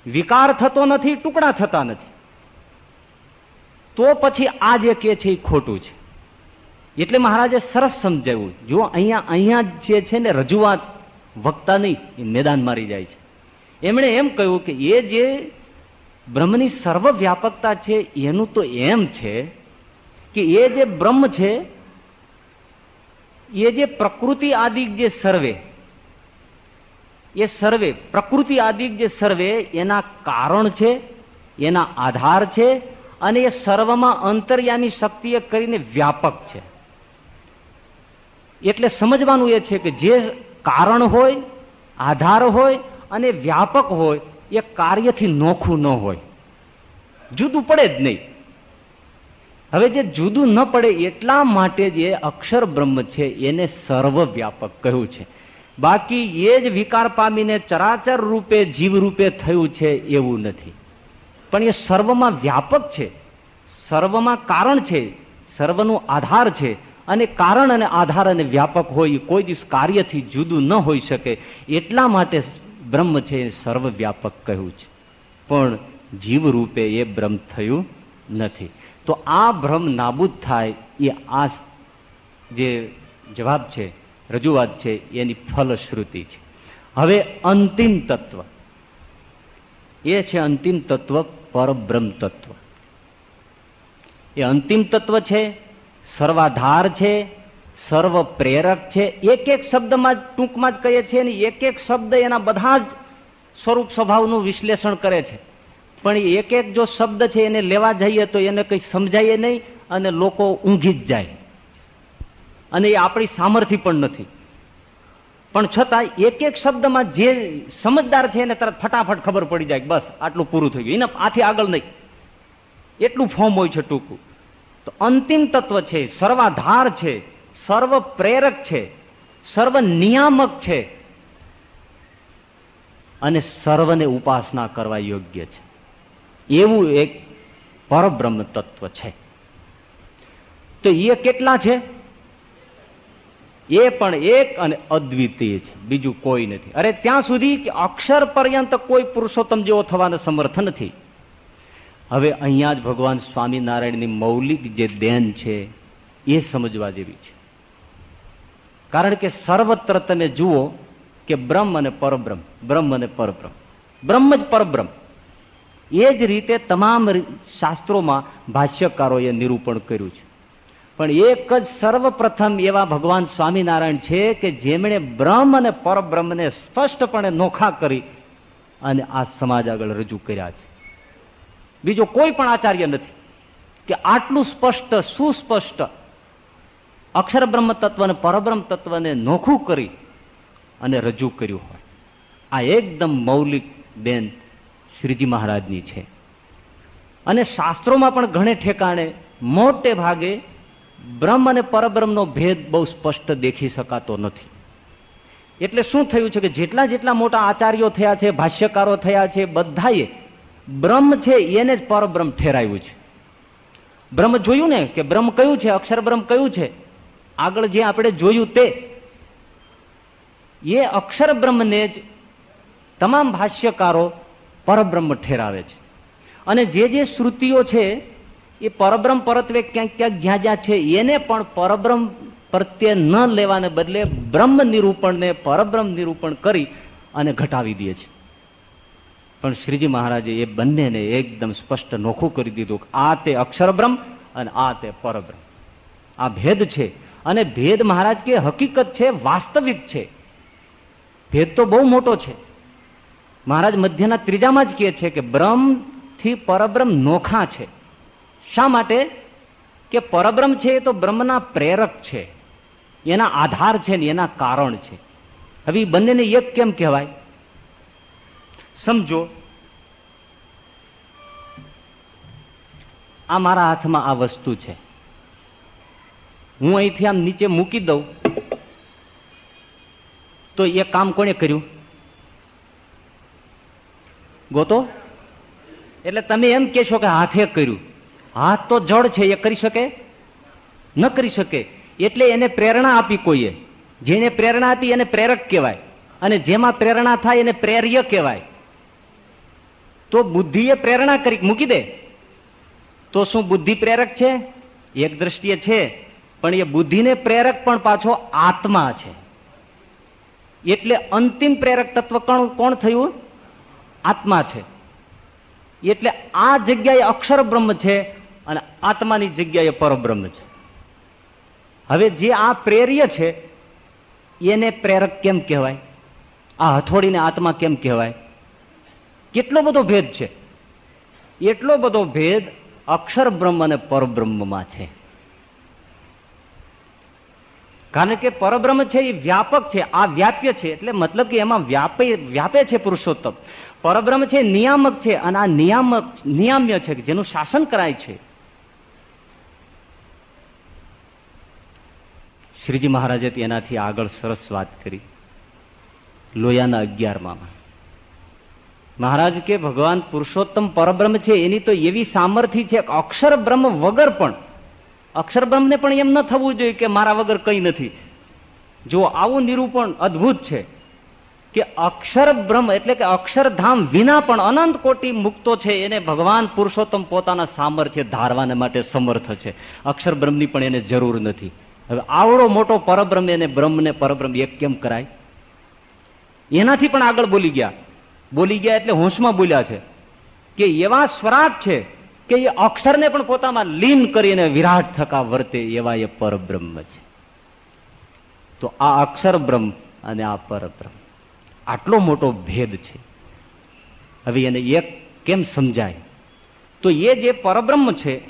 Speaker 1: વિકાર થતો નથી, ટુકડા થતા નથી. તો પછી આ જે કે છે એ ખોટું છે. એટલે મહારાજે સરસ સમજાવ્યું. જો અહીંયા અહીંયા જે છે ને રજૂઆત વક્તા નહીં, એ મેદાન મારી જાય છે. એમણે એમ કહ્યું કે એ જે બ્રહ્મની સર્વવ્યાપકતા છે, એનું તો એમ છે કે એ જે બ્રહ્મ છે, એ જે પ્રકૃતિ આદિ જે સર્વે, એ સર્વે, પ્રકૃતિ આદિ જે સર્વે, એના કારણ છે, એના આધાર છે, અને એ સર્વમાં અંતર્યામી શક્તિએ કરીને વ્યાપક છે. એટલે સમજવાનું એ છે કે જે કારણ હોય, આધાર હોય અને વ્યાપક હોય, એ કાર્યથી નોખું ન હોય. જુદું પડે જ નહીં. હવે જે જુદું ન પડે એટલા માટે જે અક્ષર બ્રહ્મ છે, એને સર્વવ્યાપક કહ્યું છે. બાકી એ જ વિકાર પામીને ચરાચર રૂપે, જીવ રૂપે થયું છે એવું નથી. પણ એ સર્વમાં વ્યાપક છે. સર્વમાં કારણ છે. સર્વનું આધાર છે. અને કારણ અને આધાર અને વ્યાપક હોય કોઈ દિવસ કાર્યથી જુદું ન હોઈ શકે. એટલા માટે બ્રહ્મ છે એ સર્વવ્યાપક કહ્યું છે. પણ જીવ રૂપે એ બ્રહ્મ થયું નથી. તો આ ભ્રમ નાબૂદ થાય, એ આ જે જવાબ છે, રજૂઆત છે, એની ફલશ્રુતિ છે. હવે અંતિમ તત્વ. એ છે અંતિમ તત્વ પરબ્રહ્મ તત્વ. એ અંતિમ તત્વ છે સર્વાધાર છે સર્વ પ્રેરક છે. એક એક શબ્દમાં ટૂંકમાં જ કહીએ છીએ ને એક એક શબ્દ એના બધા જ સ્વરૂપ સ્વભાવનું વિશ્લેષણ કરે છે. પણ એક એક જો શબ્દ છે, એને લેવા જઈએ તો એને કંઈ સમજાય નહીં અને લોકો ઊંઘી જ જાય. અને એ આપણી સામર્થ્ય પણ નથી. પણ છતાં એક એક શબ્દમાં જે સમજદાર છે, એને તરત ફટાફટ ખબર પડી જાય બસ, આટલું પૂરું થઈ ગયું. એને આથી આગળ નહીં. એટલું ફોર્મ હોય છે ટૂંકું. તો અંતિમ તત્વ છે, સર્વાધાર છે સર્વ પ્રેરક છે સર્વ નિયામક છે. અને સર્વને ઉપાસના કરવા યોગ્ય છે. એવું એક પરબ્રહ્મ તત્વ છે. તો એ કેટલા છે? એ પણ એક અને અદ્વિતીય છે. બીજું કોઈ નથી. અરે ત્યાં સુધી કે અક્ષર પર્યંત કોઈ પુરુષોત્તમ જેવો થવાનો સમર્થ નથી. હવે અહીંયા જ ભગવાન સ્વામિનારાયણની મૌલિક જે દેન છે, એ સમજવા જેવી છે. કારણ કે સર્વત્ર તમે જુઓ કે બ્રહ્મ અને પરબ્રહ્મ, બ્રહ્મ અને પરબ્રહ્મ. બ્રહ્મ જ પરબ્રહ્મ. એ જ રીતે તમામ શાસ્ત્રોમાં ભાષ્યકારોએ નિરૂપણ કર્યું છે. પણ એક જ સર્વપ્રથમ એવા ભગવાન સ્વામિનારાયણ છે કે જેમણે બ્રહ્મ અને પરબ્રહ્મને સ્પષ્ટપણે નોખા કરી અને આ સમાજ આગળ રજૂ કર્યા છે. બીજો કોઈ પણ આચાર્ય નથી. કે આટલું સ્પષ્ટ, સુસ્પષ્ટ અક્ષર બ્રહ્મ તત્વને પરબ્રહ્મ તત્વને નોખું કરી અને રજૂ કર્યું હોય. આ એકદમ મૌલિક દેન શ્રીજી મહારાજની છે. અને શાસ્ત્રોમાં પણ ઘણે ઠેકાણે મોટે ભાગે બ્રહ્મ અને પરબ્રહ્મનો ભેદ બહુ સ્પષ્ટ દેખી શકાતો નથી. એટલે શું થયું છે કે જેટલા જેટલા મોટા આચાર્યો થયા છે, ભાષ્યકારો થયા છે, બધાએ બ્રહ્મ છે, એને જ પરબ્રહ્મ ઠેરાયું છે. બ્રહ્મ જોયું ને કે બ્રહ્મ કયું છે, અક્ષર બ્રહ્મ કયું છે? આગળ જે આપણે જોયું તે. એ અક્ષર બ્રહ્મને જ તમામ ભાષ્યકારો પરબ્રહ્મ ઠેરાવે છે. અને જે જે શ્રુતિઓ છે, એ પરબ્રહ્મ પરત્વે ક્યાંક ક્યાંક જ્યાં જ્યાં છે, એને પણ પરબ્રહ્મ પ્રત્યે ન લેવાને બદલે બ્રહ્મ નિરૂપણને પરબ્રહ્મ નિરૂપણ કરી અને ઘટાવી દે છે. પણ શ્રીજી મહારાજે એ બંનેને એકદમ સ્પષ્ટ નોખું કરી દીધું આ તે અક્ષર બ્રહ્મ અને આ તે પરબ્રહ્મ. આ ભેદ છે. અને ભેદ મહારાજ કે હકીકત છે, વાસ્તવિક છે. ભેદ તો બહુ મોટો છે. મહારાજ મધ્યના ત્રીજામાં જ કહે છે કે બ્રહ્મથી પરબ્રહ્મ નોખા છે. શા માટે? કે પરબ્રહ્મ છે એ તો બ્રહ્મના પ્રેરક છે. એના આધાર છે ને એના કારણ છે. હવે બંનેને એક કેમ કહેવાય? સમજો. આ મારા હાથમાં આ વસ્તુ છે. હું અહીંથી આમ નીચે મૂકી દઉં. તો એ કામ કોને કર્યું? ગોતો. એટલે તમે એમ કેશો કે હાથે કર્યું. હાથ તો જળ છે, એ કરી શકે? ન કરી શકે. એટલે એને પ્રેરણા આપી કોઈએ. જેને પ્રેરણા આપી એને પ્રેરક કહેવાય. અને જેમાં પ્રેરણા થાય એને પ્રેર્ય કહેવાય. તો બુદ્ધિએ પ્રેરણા કરી, મૂકી દે. તો શું બુદ્ધિ પ્રેરક છે? એક દ્રષ્ટિએ છે, પણ એ બુદ્ધિને પ્રેરક પણ પાછો આત્મા છે. એટલે અંતિમ પ્રેરક તત્વ કોણ થયું? આત્મા છે. એટલે આ જગ્યાએ અક્ષર બ્રહ્મ છે અને આત્માની જગ્યાએ પરબ્રહ્મ છે. હવે જે આ પ્રેર્ય છે, એને પ્રેરક કેમ કહેવાય? આ હથોડીને આત્મા કેમ કહેવાય? કેટલો બધો ભેદ છે? એટલો બધો ભેદ અક્ષર બ્રહ્મ અને પરબ્રહ્મમાં છે. કારણ કે પરબ્રહ્મ છે એ વ્યાપક છે, આ વ્યાપ્ય છે, એટલે મતલબ કે એમાં વ્યાપે વ્યાપે છે પુરુષોત્તમ. પરબ્રહ્મ છે નિયામક છે અને આ નિયામક, નિયામ્ય છે જેનું શાસન કરાય છે. શ્રીજી મહારાજે એનાથી આગળ સરસ વાત કરી. લોયાના અગિયારમાં. મહારાજ કે, ભગવાન, પુરુષોત્તમ પરબ્રહ્મ છે, એની તો એવી સામર્થ્ય છે અક્ષર બ્રહ્મ વગર પણ, અક્ષર બ્રહ્મને પણ એમ ન થવું જોઈએ કે મારા વગર કઈ નથી. જો આવું નિરૂપણ અદભુત છે કે અક્ષર બ્રહ્મ એટલે કે અક્ષરધામ વિના પણ અનંત કોટી મુક્તો છે, એને ભગવાન પુરુષોત્તમ પોતાના સામર્થ્ય ધારવાને માટે સમર્થ છે. અક્ષર બ્રહ્મની પણ એને જરૂર નથી. હવે આવડો મોટો પરબ્રહ્મ એને બ્રહ્મને પરબ્રહ્મ એક કેમ કરાય? એનાથી પણ આગળ બોલી ગયા. બોલી ગયા એટલે હોંશમાં બોલ્યા છે. કે એવા સ્વરાટ છે કે એ અક્ષરને પણ પોતામાં લીન કરીને વિરાટ થકા વર્તે એવા એ પરબ્રહ્મ છે. તો આ અક્ષર બ્રહ્મ અને આ પરબ્રહ્મ આટલો મોટો ભેદ છે. હવે એને એક કેમ સમજાય? તો એ જે પરબ્રહ્મ છે,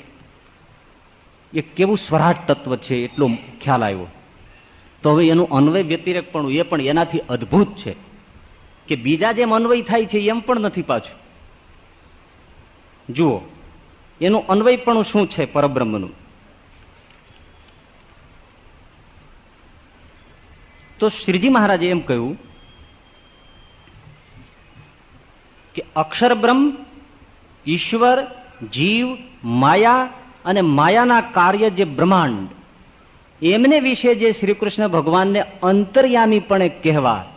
Speaker 1: એ કેવું સ્વરાટ તત્વ છે એટલો ખ્યાલ આવ્યો. તો હવે એનું અન્વય વ્યતિરેક પણ એ પણ એનાથી અદભુત છે. કે બીજા જેમ અન્વય થાય છે એમ પણ નથી પાછું. જુઓ, એનું અન્વય પણ શું છે પરબ્રહ્મનું? તો શ્રીજી મહારાજે એમ કહ્યું કે અક્ષર બ્રહ્મ, ઈશ્વર, જીવ, માયા અને માયાના કાર્ય જે બ્રહ્માંડ, એમને વિશે જે શ્રી કૃષ્ણ ભગવાનને અંતર્યામીપણે કહેવા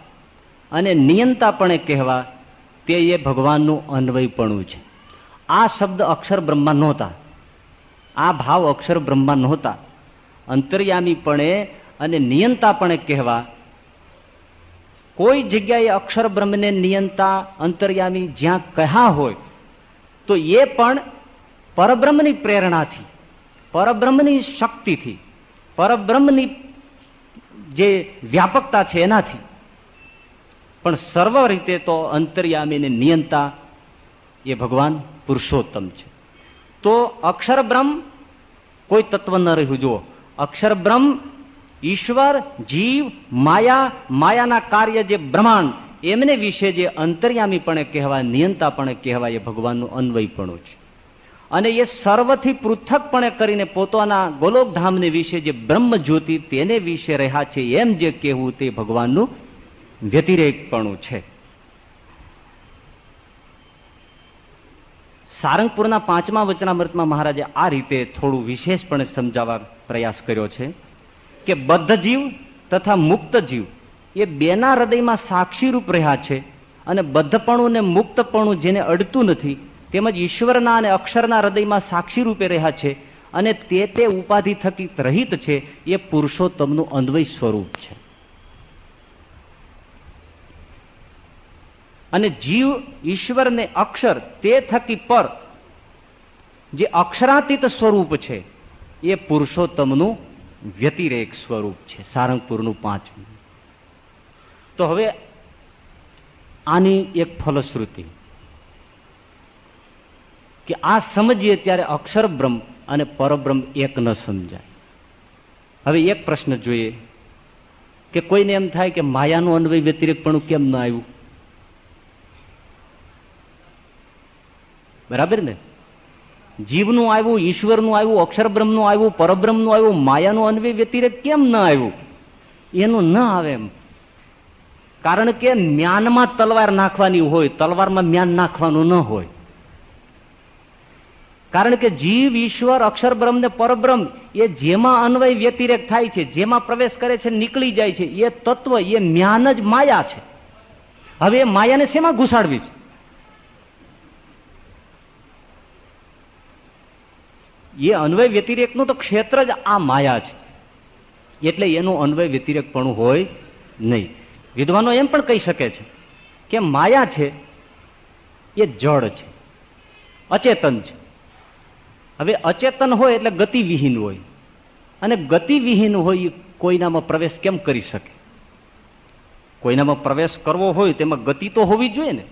Speaker 1: અને નિયંતાપણે કહેવા, તે એ ભગવાનનું અન્વયપણું છે. આ શબ્દ અક્ષર બ્રહ્મા નહોતા. આ ભાવ અક્ષર બ્રહ્મા નહોતા. અંતર્યામીપણે અને નિયંતાપણે કહેવા, કોઈ જગ્યાએ અક્ષર બ્રહ્મને નિયંતા અંતર્યામી જ્યાં કહ્યા હોય, તો એ પણ પરબ્રહ્મની પ્રેરણાથી, પરબ્રહ્મની શક્તિથી, પરબ્રહ્મની જે વ્યાપકતા છે એનાથી. પણ સર્વ રીતે તો અંતર્યામીને નિયંતા એ ભગવાન પુરુષોત્તમ છે. તો અક્ષર બ્રહ્મ કોઈ તત્વ ન રહ્યું, જુઓ. અક્ષર બ્રહ્મ, ઈશ્વર, જીવ, માયા, માયાના કાર્ય જે બ્રહ્માંડ, એમને વિશે જે અંતર્યામીપણે કહેવાય, નિયંતાપણે કહેવાય, એ ભગવાનનું અન્વયપણું છે. અને એ સર્વથી પૃથકપણે કરીને પોતાના ગોલોકધામને વિશે જે બ્રહ્મ જ્યોતિ તેને વિશે રહ્યા છે, એમ જે કહેવું તે ભગવાનનું વ્યતિરેકપણું છે. સારંગપુરના પાંચમા વચનામૃતમાં મહારાજે આ રીતે થોડું વિશેષપણે સમજાવવા પ્રયાસ કર્યો છે કે બદ્ધ જીવ તથા મુક્ત જીવ એ બેના હૃદયમાં સાક્ષીરૂપ રહ્યા છે અને બદ્ધપણું ને મુક્તપણું જેને અડતું નથી તેમજ ઈશ્વરના અને અક્ષરના હૃદયમાં સાક્ષી રૂપે રહ્યા છે અને તે તે ઉપાધિ થકી રહિત છે એ પુરુષોત્તમનું અન્વય સ્વરૂપ છે. અને જીવ ઈશ્વરને અક્ષર તે થકી પર, જે અક્ષરાતીત સ્વરૂપ છે, એ પુરુષોત્તમનું વ્યતિરેક સ્વરૂપ છે, સારંગપુરનું પાંચમું. તો હવે આની એક ફલશ્રુતિ. કે આ સમજીએ ત્યારે અક્ષર બ્રહ્મ અને પરબ્રહ્મ એક ન સમજાય. હવે એક પ્રશ્ન જોઈએ કે કોઈને એમ થાય કે માયાનું અન્વય વ્યતિરેક પણ કેમ ન આવ્યું? બરાબર ને? જીવનું આવ્યું, ઈશ્વરનું આવ્યું અક્ષર બ્રહ્મનું આવ્યું, પરબ્રહ્મનું આવ્યું, માયાનું અન્વય વ્યતિરેક કેમ ન આવ્યું? એનું ન આવે એમ. કારણ કે મ્યાનમાં તલવાર નાખવાની હોય, તલવારમાં મ્યાન નાખવાનું ન હોય. કારણ કે જીવ, ઈશ્વર અક્ષર બ્રહ્મ ને પરબ્રહ્મ, એ જેમાં અન્વય વ્યતિરેક થાય છે, જેમાં પ્રવેશ કરે છે, નીકળી જાય છે, એ તત્વ, એ મ્યાન જ માયા છે. હવે એ માયાને શેમાં ઘુસાડવી છે એ અન્વય વ્યતિરેકનું તો ક્ષેત્ર જ આ માયા છે. એટલે એનું અન્વય વ્યતિરેકપણું હોય નહીં. વિદ્વાનો એમ પણ કહી શકે છે કે માયા છે, એ જળ છે, અચેતન છે. હવે અચેતન હોય એટલે ગતિવિહીન હોય. અને ગતિવિહીન હોય કોઈનામાં પ્રવેશ કેમ કરી શકે? કોઈનામાં પ્રવેશ કરવો હોય તેમાં ગતિ તો હોવી જોઈએ ને.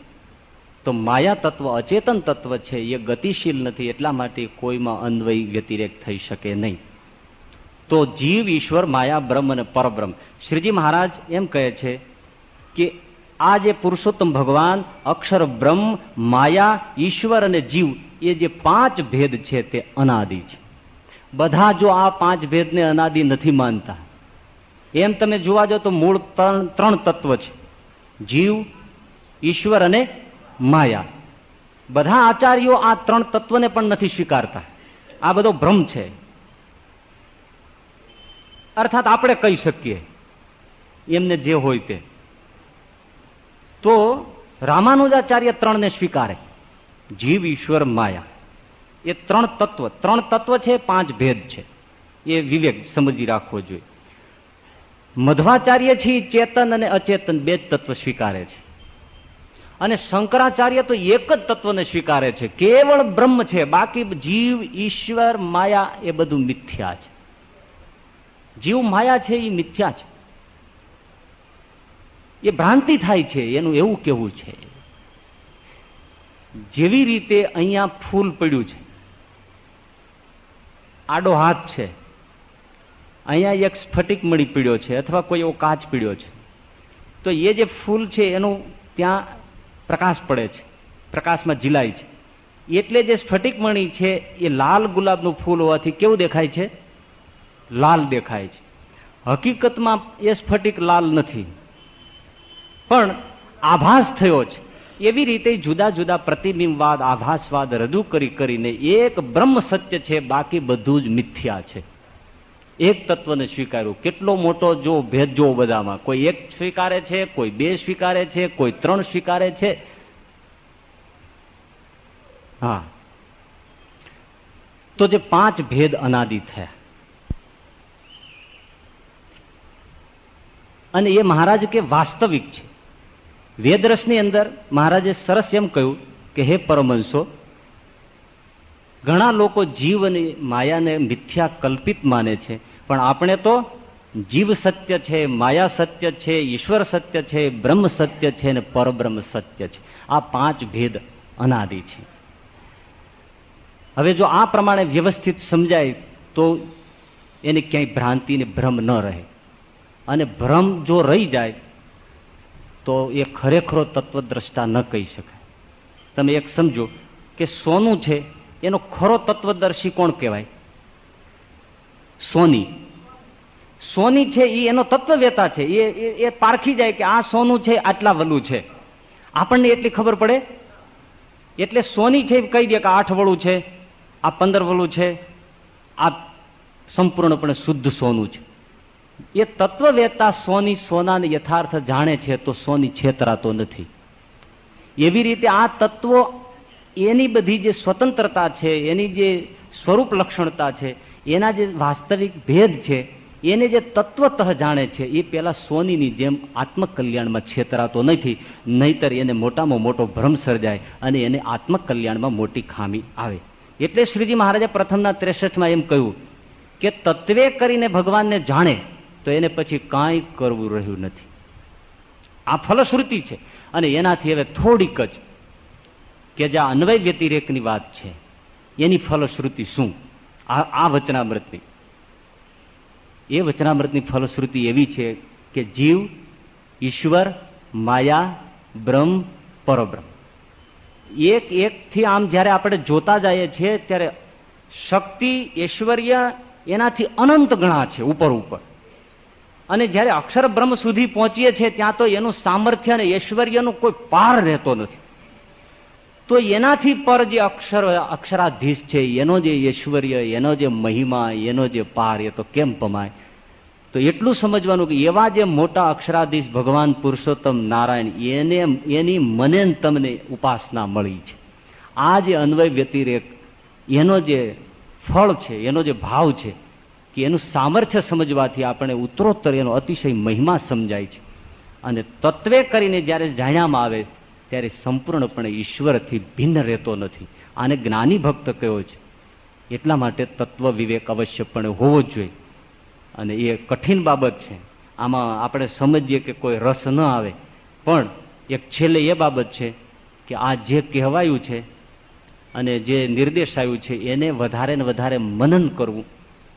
Speaker 1: તો માયા તત્વ અચેતન તત્વ છે, એ ગતિશીલ નથી, એટલા માટે કોઈમાં અન્વય વ્યતિરેક થઈ શકે નહીં. તો જીવ ઈશ્વર, માયા, બ્રહ્મ અને પરબ્રહ્મ. શ્રીજી મહારાજ એમ કહે છે કે આ જે પુરુષોત્તમ ભગવાન, અક્ષર બ્રહ્મ, માયા, ઈશ્વર અને જીવ, એ જે પાંચ ભેદ છે તે અનાદિ છે. બધા જો આ પાંચ ભેદને અનાદિ નથી માનતા. એમ તમે જોવા જાઓ તો મૂળ ત્રણ ત્રણ તત્વ છે. જીવ, ઈશ્વર અને માયા. બધા આચાર્યો આ ત્રણ તત્વને પણ નથી સ્વીકારતા. આ બધો ભ્રમ છે. અર્થાત આપણે કહી શકીએ. એમને જે હોય તે. તો રામાનુજાચાર્ય ત્રણને સ્વીકારે. જીવ, ઈશ્વર, માયા. એ ત્રણ તત્વ. ત્રણ તત્વ છે, પાંચ ભેદ છે. એ વિવેક સમજી રાખવો જોઈએ. મધ્વાચાર્ય છે ચેતન અને અચેતન બે તત્વ સ્વીકારે છે. અને શંકરાચાર્ય તો એક જ તત્વને સ્વીકારે છે. કેવળ બ્રહ્મ છે. બાકી જીવ, ઈશ્વર, માયા એ બધું મિથ્યા છે. જીવ, માયા છે એ મિથ્યા છે. એ ભ્રાંતિ થાય છે. એનું એવું કેવું છે. જેવી રીતે અહીંયા ફૂલ પડ્યું છે. આડો હાથ છે. અહીંયા એક સ્ફટિક મળી પીડ્યો છે અથવા કોઈ એવો કાચ પીડ્યો છે. તો એ જે ફૂલ છે, એનું ત્યાં પ્રકાશ પડે છે. પ્રકાશમાં જીલાય છે. એટલે જે સ્ફટિકમણી છે, એ લાલ ગુલાબનું ફૂલ હોવાથી કેવું દેખાય છે? લાલ દેખાય છે. હકીકતમાં એ સ્ફટિક લાલ નથી. પણ આભાસ થયો છે. એવી રીતે જુદા જુદા પ્રતિબિંબવાદ, આભાસવાદ રજૂ કરી કરીને એક બ્રહ્મ સત્ય છે, બાકી બધું જ મિથ્યા છે. એક તત્વને સ્વીકાર્યું. કેટલો મોટો જો ભેદ જોવો બધામાં. કોઈ એક સ્વીકારે છે, કોઈ બે સ્વીકારે છે, કોઈ ત્રણ સ્વીકારે છે. હા. તો જે પાંચ ભેદ અનાદિ થયા. અને એ મહારાજ કે વાસ્તવિક છે. વેદરસની અંદર મહારાજે સરસ એમ કહ્યું કે, હે પરમંશો ઘણા લોકો જીવ અને માયાને મિથ્યા કલ્પિત માને છે, પણ આપણે તો જીવ સત્ય છે, માયા સત્ય છે, ઈશ્વર સત્ય છે, બ્રહ્મ સત્ય છે અને પરબ્રહ્મ સત્ય છે. આ પાંચ ભેદ અનાદિ છે. હવે જો આ પ્રમાણે વ્યવસ્થિત સમજાય તો એની ક્યાંય ભ્રાંતિ ને ભ્રમ ન રહે. અને ભ્રમ જો રહી જાય તો એ ખરેખરો તત્વદ્રષ્ટા ન કહી શકાય. તમે એક સમજો કે સોનું છે એનો ખરો તત્વદર્શી કોણ કહેવાય? સોની. સોની છે એ એનો તત્વવેતા છે. એ એ પારખી જાય કે આ સોનું છે, આટલા વલું છે. આપણને એટલી ખબર પડે? એટલે સોની છે કહી દે કે આઠ વળું છે, આ પંદર વળું છે, આ સંપૂર્ણપણે શુદ્ધ સોનું છે. એ તત્વવેતા સોની સોનાને યથાર્થ જાણે છે તો સોની છેતરાતો નથી. એવી રીતે આ તત્વો એની બધી જે સ્વતંત્રતા છે, એની જે સ્વરૂપ લક્ષણતા છે, એના જે વાસ્તવિક ભેદ છે, એને જે તત્વતઃ જાણે છે, એ પેલા સોનીની જેમ આત્મકલ્યાણમાં છેતરાતો નથી. નહીતર એને મોટામાં મોટો ભ્રમ સર્જાય અને એને આત્મકલ્યાણમાં મોટી ખામી આવે. એટલે શ્રીજી મહારાજે પ્રથમના ત્રેસઠમાં એમ કહ્યું કે તત્વે કરીને ભગવાનને જાણે તો એને પછી કાંઈ કરવું રહ્યું નથી. આ ફલશ્રુતિ છે અને એનાથી હવે થોડીક જ કે જે અન્વય વ્યતિરેકની વાત છે, એની ફલશ્રુતિ શું? આ વચનામૃતની. એ વચનામૃતની ફલશ્રુતિ એવી છે કે જીવ, ઈશ્વર, માયા, બ્રહ્મ, પરબ્રહ્મ. એક એક થી આમ જયારે આપણે જોતા જઈએ છીએ, ત્યારે શક્તિ, ઐશ્વર્ય એનાથી અનંત ગણા છે, ઉપર ઉપર. અને જયારે અક્ષર બ્રહ્મ સુધી પહોંચીએ છીએ, ત્યાં તો એનું સામર્થ્ય અને ઐશ્વર્યનો કોઈ પાર રહેતો નથી. તો એનાથી પર જે અક્ષર, અક્ષરાધીશ છે, એનો જે ઐશ્વર્ય, એનો જે મહિમા, એનો જે પાર, એ તો કેમ પમાય? તો એટલું સમજવાનું કે એવા જે મોટા અક્ષરાધીશ ભગવાન પુરુષોત્તમ નારાયણ, એને, એની મને તમને ઉપાસના મળી છે. આ જે અન્વય વ્યતિરેક, એનો જે ફળ છે, એનો જે ભાવ છે, કે એનું સામર્થ્ય સમજવાથી આપણે ઉત્તરોત્તર એનો અતિશય મહિમા સમજાય છે. અને તત્વે કરીને જ્યારે જાણ્યામાં આવે ત્યારે સંપૂર્ણપણે ઈશ્વરથી ભિન્ન રહેતો નથી. આને જ્ઞાની ભક્ત કયો છે? એટલા માટે તત્વ વિવેક અવશ્યપણે હોવો જ જોઈએ. અને એ કઠિન બાબત છે. આમાં આપણે સમજીએ કે કોઈ રસ ન આવે. પણ એક છેલ્લે એ બાબત છે કે આ જે કહેવાયું છે અને જે નિર્દેશ આવ્યું છે, એને વધારે ને વધારે મનન કરવું.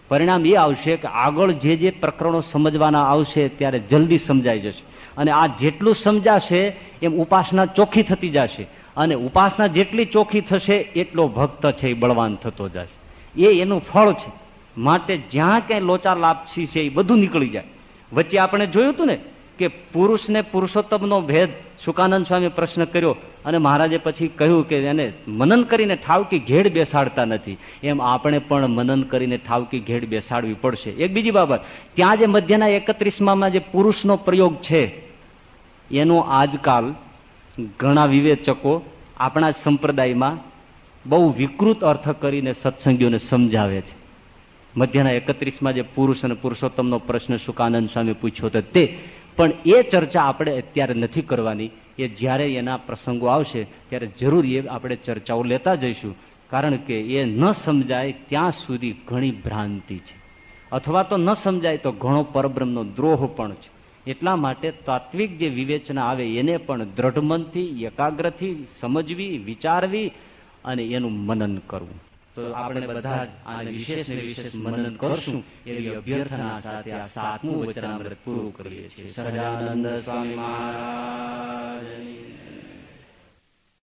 Speaker 1: પરિણામ એ આવશે કે આગળ જે જે પ્રકરણો સમજવાના આવશે ત્યારે જલ્દી સમજાઈ જશે. અને આ જેટલું સમજાશે, એમ ઉપાસના ચોખ્ખી થતી જશે. અને ઉપાસના જેટલી ચોખ્ખી થશે, એટલો ભક્ત છે એ બળવાન થતો જશે. એ એનું ફળ છે. માટે જ્યાં ક્યાંય લોચા લાપસી છે એ બધું નીકળી જાય. વચ્ચે આપણે જોયું હતું ને કે પુરુષને પુરુષોત્તમનો ભેદ સુકાનંદ સ્વામી પ્રશ્ન કર્યો અને મહારાજે પછી કહ્યું કે એને મનન કરીને ઠાવકી ઘેડ બેસાડતા નથી. એમ આપણે પણ મનન કરીને ઠાવકી ઘેડ બેસાડવી પડશે. એક બીજી બાબત. ત્યાં જે મધ્યના એકત્રીસમાં જે પુરુષનો પ્રયોગ છે એનો આજકાલ ઘણા વિવેચકો આપણા સંપ્રદાયમાં બહુ વિકૃત અર્થ કરીને સત્સંગીઓને સમજાવે છે. મધ્યના એકત્રીસમાં જે પુરુષ અને પુરુષોત્તમનો પ્રશ્ન સુકાનંદ સ્વામી પૂછ્યો હતો તે, પણ એ ચર્ચા આપણે અત્યારે નથી કરવાની. એ જ્યારે એના પ્રસંગો આવશે, ત્યારે જરૂર એ આપણે ચર્ચાઓ લેતા જઈશું. કારણ કે એ ન સમજાય ત્યાં સુધી ઘણી ભ્રાંતિ છે. અથવા તો ન સમજાય તો ઘણો પરબ્રહ્મનો દ્રોહ પણ છે. એટલા માટે તાત્વિક જે વિવેચના આવે એને પણ દ્રઢ મનથી એકાગ્રથી સમજવી, વિચારવી અને એનું મનન કરવું. તો આપણે બધા આને વિશેષ મનન કરશું એવી અભ્યર્થના સાથે આ સાતમું વચનામૃત પૂરું કરીએ છીએ. સહજાનંદ સ્વામી મહારાજ